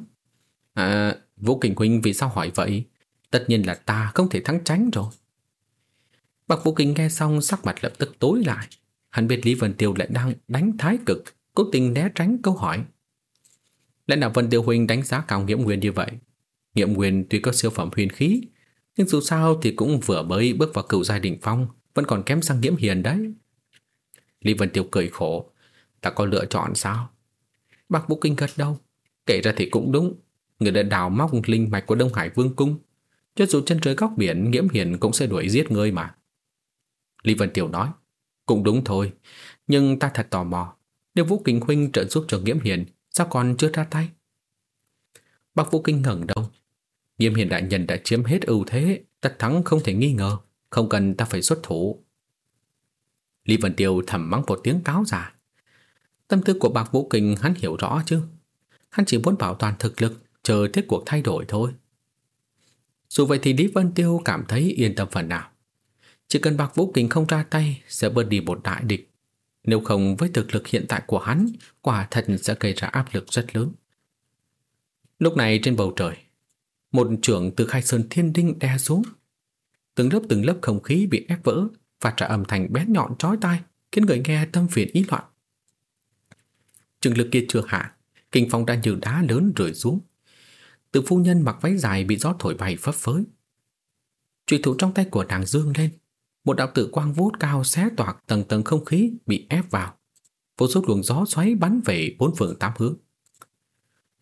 À, Vũ Kình Huynh vì sao hỏi vậy? Tất nhiên là ta không thể thắng tránh rồi. Bạc Vũ Kình nghe xong sắc mặt lập tức tối lại. Hắn biết Lý Vân Tiêu lại đang đánh thái cực, cố tình né tránh câu hỏi. Lẽ nào Vân Tiêu Huynh đánh giá cao nghiễm nguyên như vậy? Nghiệm nguyên tuy có siêu phẩm huyền khí, nhưng dù sao thì cũng vừa mới bước vào cựu giai đỉnh phong, vẫn còn kém sang nghiễm hiền đấy. Lý Vân Tiêu cười khổ, Ta có lựa chọn sao? Bác Vũ Kinh gật đầu. Kể ra thì cũng đúng. Người đã đào móc linh mạch của Đông Hải Vương Cung. Cho dù chân trời góc biển, nghiễm hiền cũng sẽ đuổi giết ngươi mà. Lý Vân Tiểu nói. Cũng đúng thôi. Nhưng ta thật tò mò. Nếu Vũ Kinh Huynh trợ giúp cho nghiễm hiền, sao còn chưa ra tay? Bác Vũ Kinh ngẩng đầu. Nghiêm hiền đại nhân đã chiếm hết ưu thế, tất thắng không thể nghi ngờ, không cần ta phải xuất thủ. Lý Vân Tiêu thầm mắng một tiếng cáo giả. Tâm tư của bạc Vũ Kinh hắn hiểu rõ chứ. Hắn chỉ muốn bảo toàn thực lực, chờ thế cuộc thay đổi thôi. Dù vậy thì Lý Vân Tiêu cảm thấy yên tâm phần nào. Chỉ cần bạc Vũ Kinh không ra tay sẽ bớt đi một đại địch. Nếu không với thực lực hiện tại của hắn, quả thật sẽ gây ra áp lực rất lớn. Lúc này trên bầu trời, một trưởng từ khai sơn thiên đinh đe xuống. Từng lớp từng lớp không khí bị ép vỡ, phát ra âm thanh bén nhọn chói tai, khiến người nghe tâm phiền ý loạn. Trường lực kia chưa hạ, kinh phong đã như đá lớn rơi xuống. Từ phu nhân mặc váy dài bị gió thổi bay phấp phới. Trùy thủ trong tay của nàng dương lên, một đạo tử quang vút cao xé toạc tầng tầng không khí bị ép vào. Vô số luồng gió xoáy bắn về bốn phương tám hướng.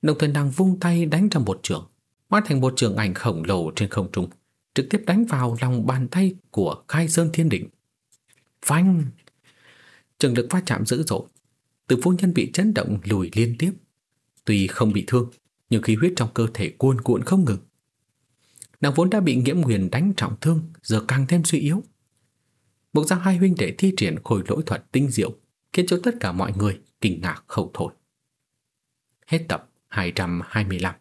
Đồng thời nàng vung tay đánh ra một trường, hóa thành một trường ảnh khổng lồ trên không trung, trực tiếp đánh vào lòng bàn tay của Khai Sơn Thiên Định. Phanh! Trường lực va chạm dữ dội, từ phu nhân bị chấn động lùi liên tiếp. Tuy không bị thương, nhưng khí huyết trong cơ thể cuồn cuộn không ngừng. Nàng vốn đã bị nghiễm nguyền đánh trọng thương, giờ càng thêm suy yếu. Buộc ra hai huynh đệ thi triển khôi lỗi thuật tinh diệu, khiến cho tất cả mọi người kinh ngạc khẩu thổi. Hết tập 225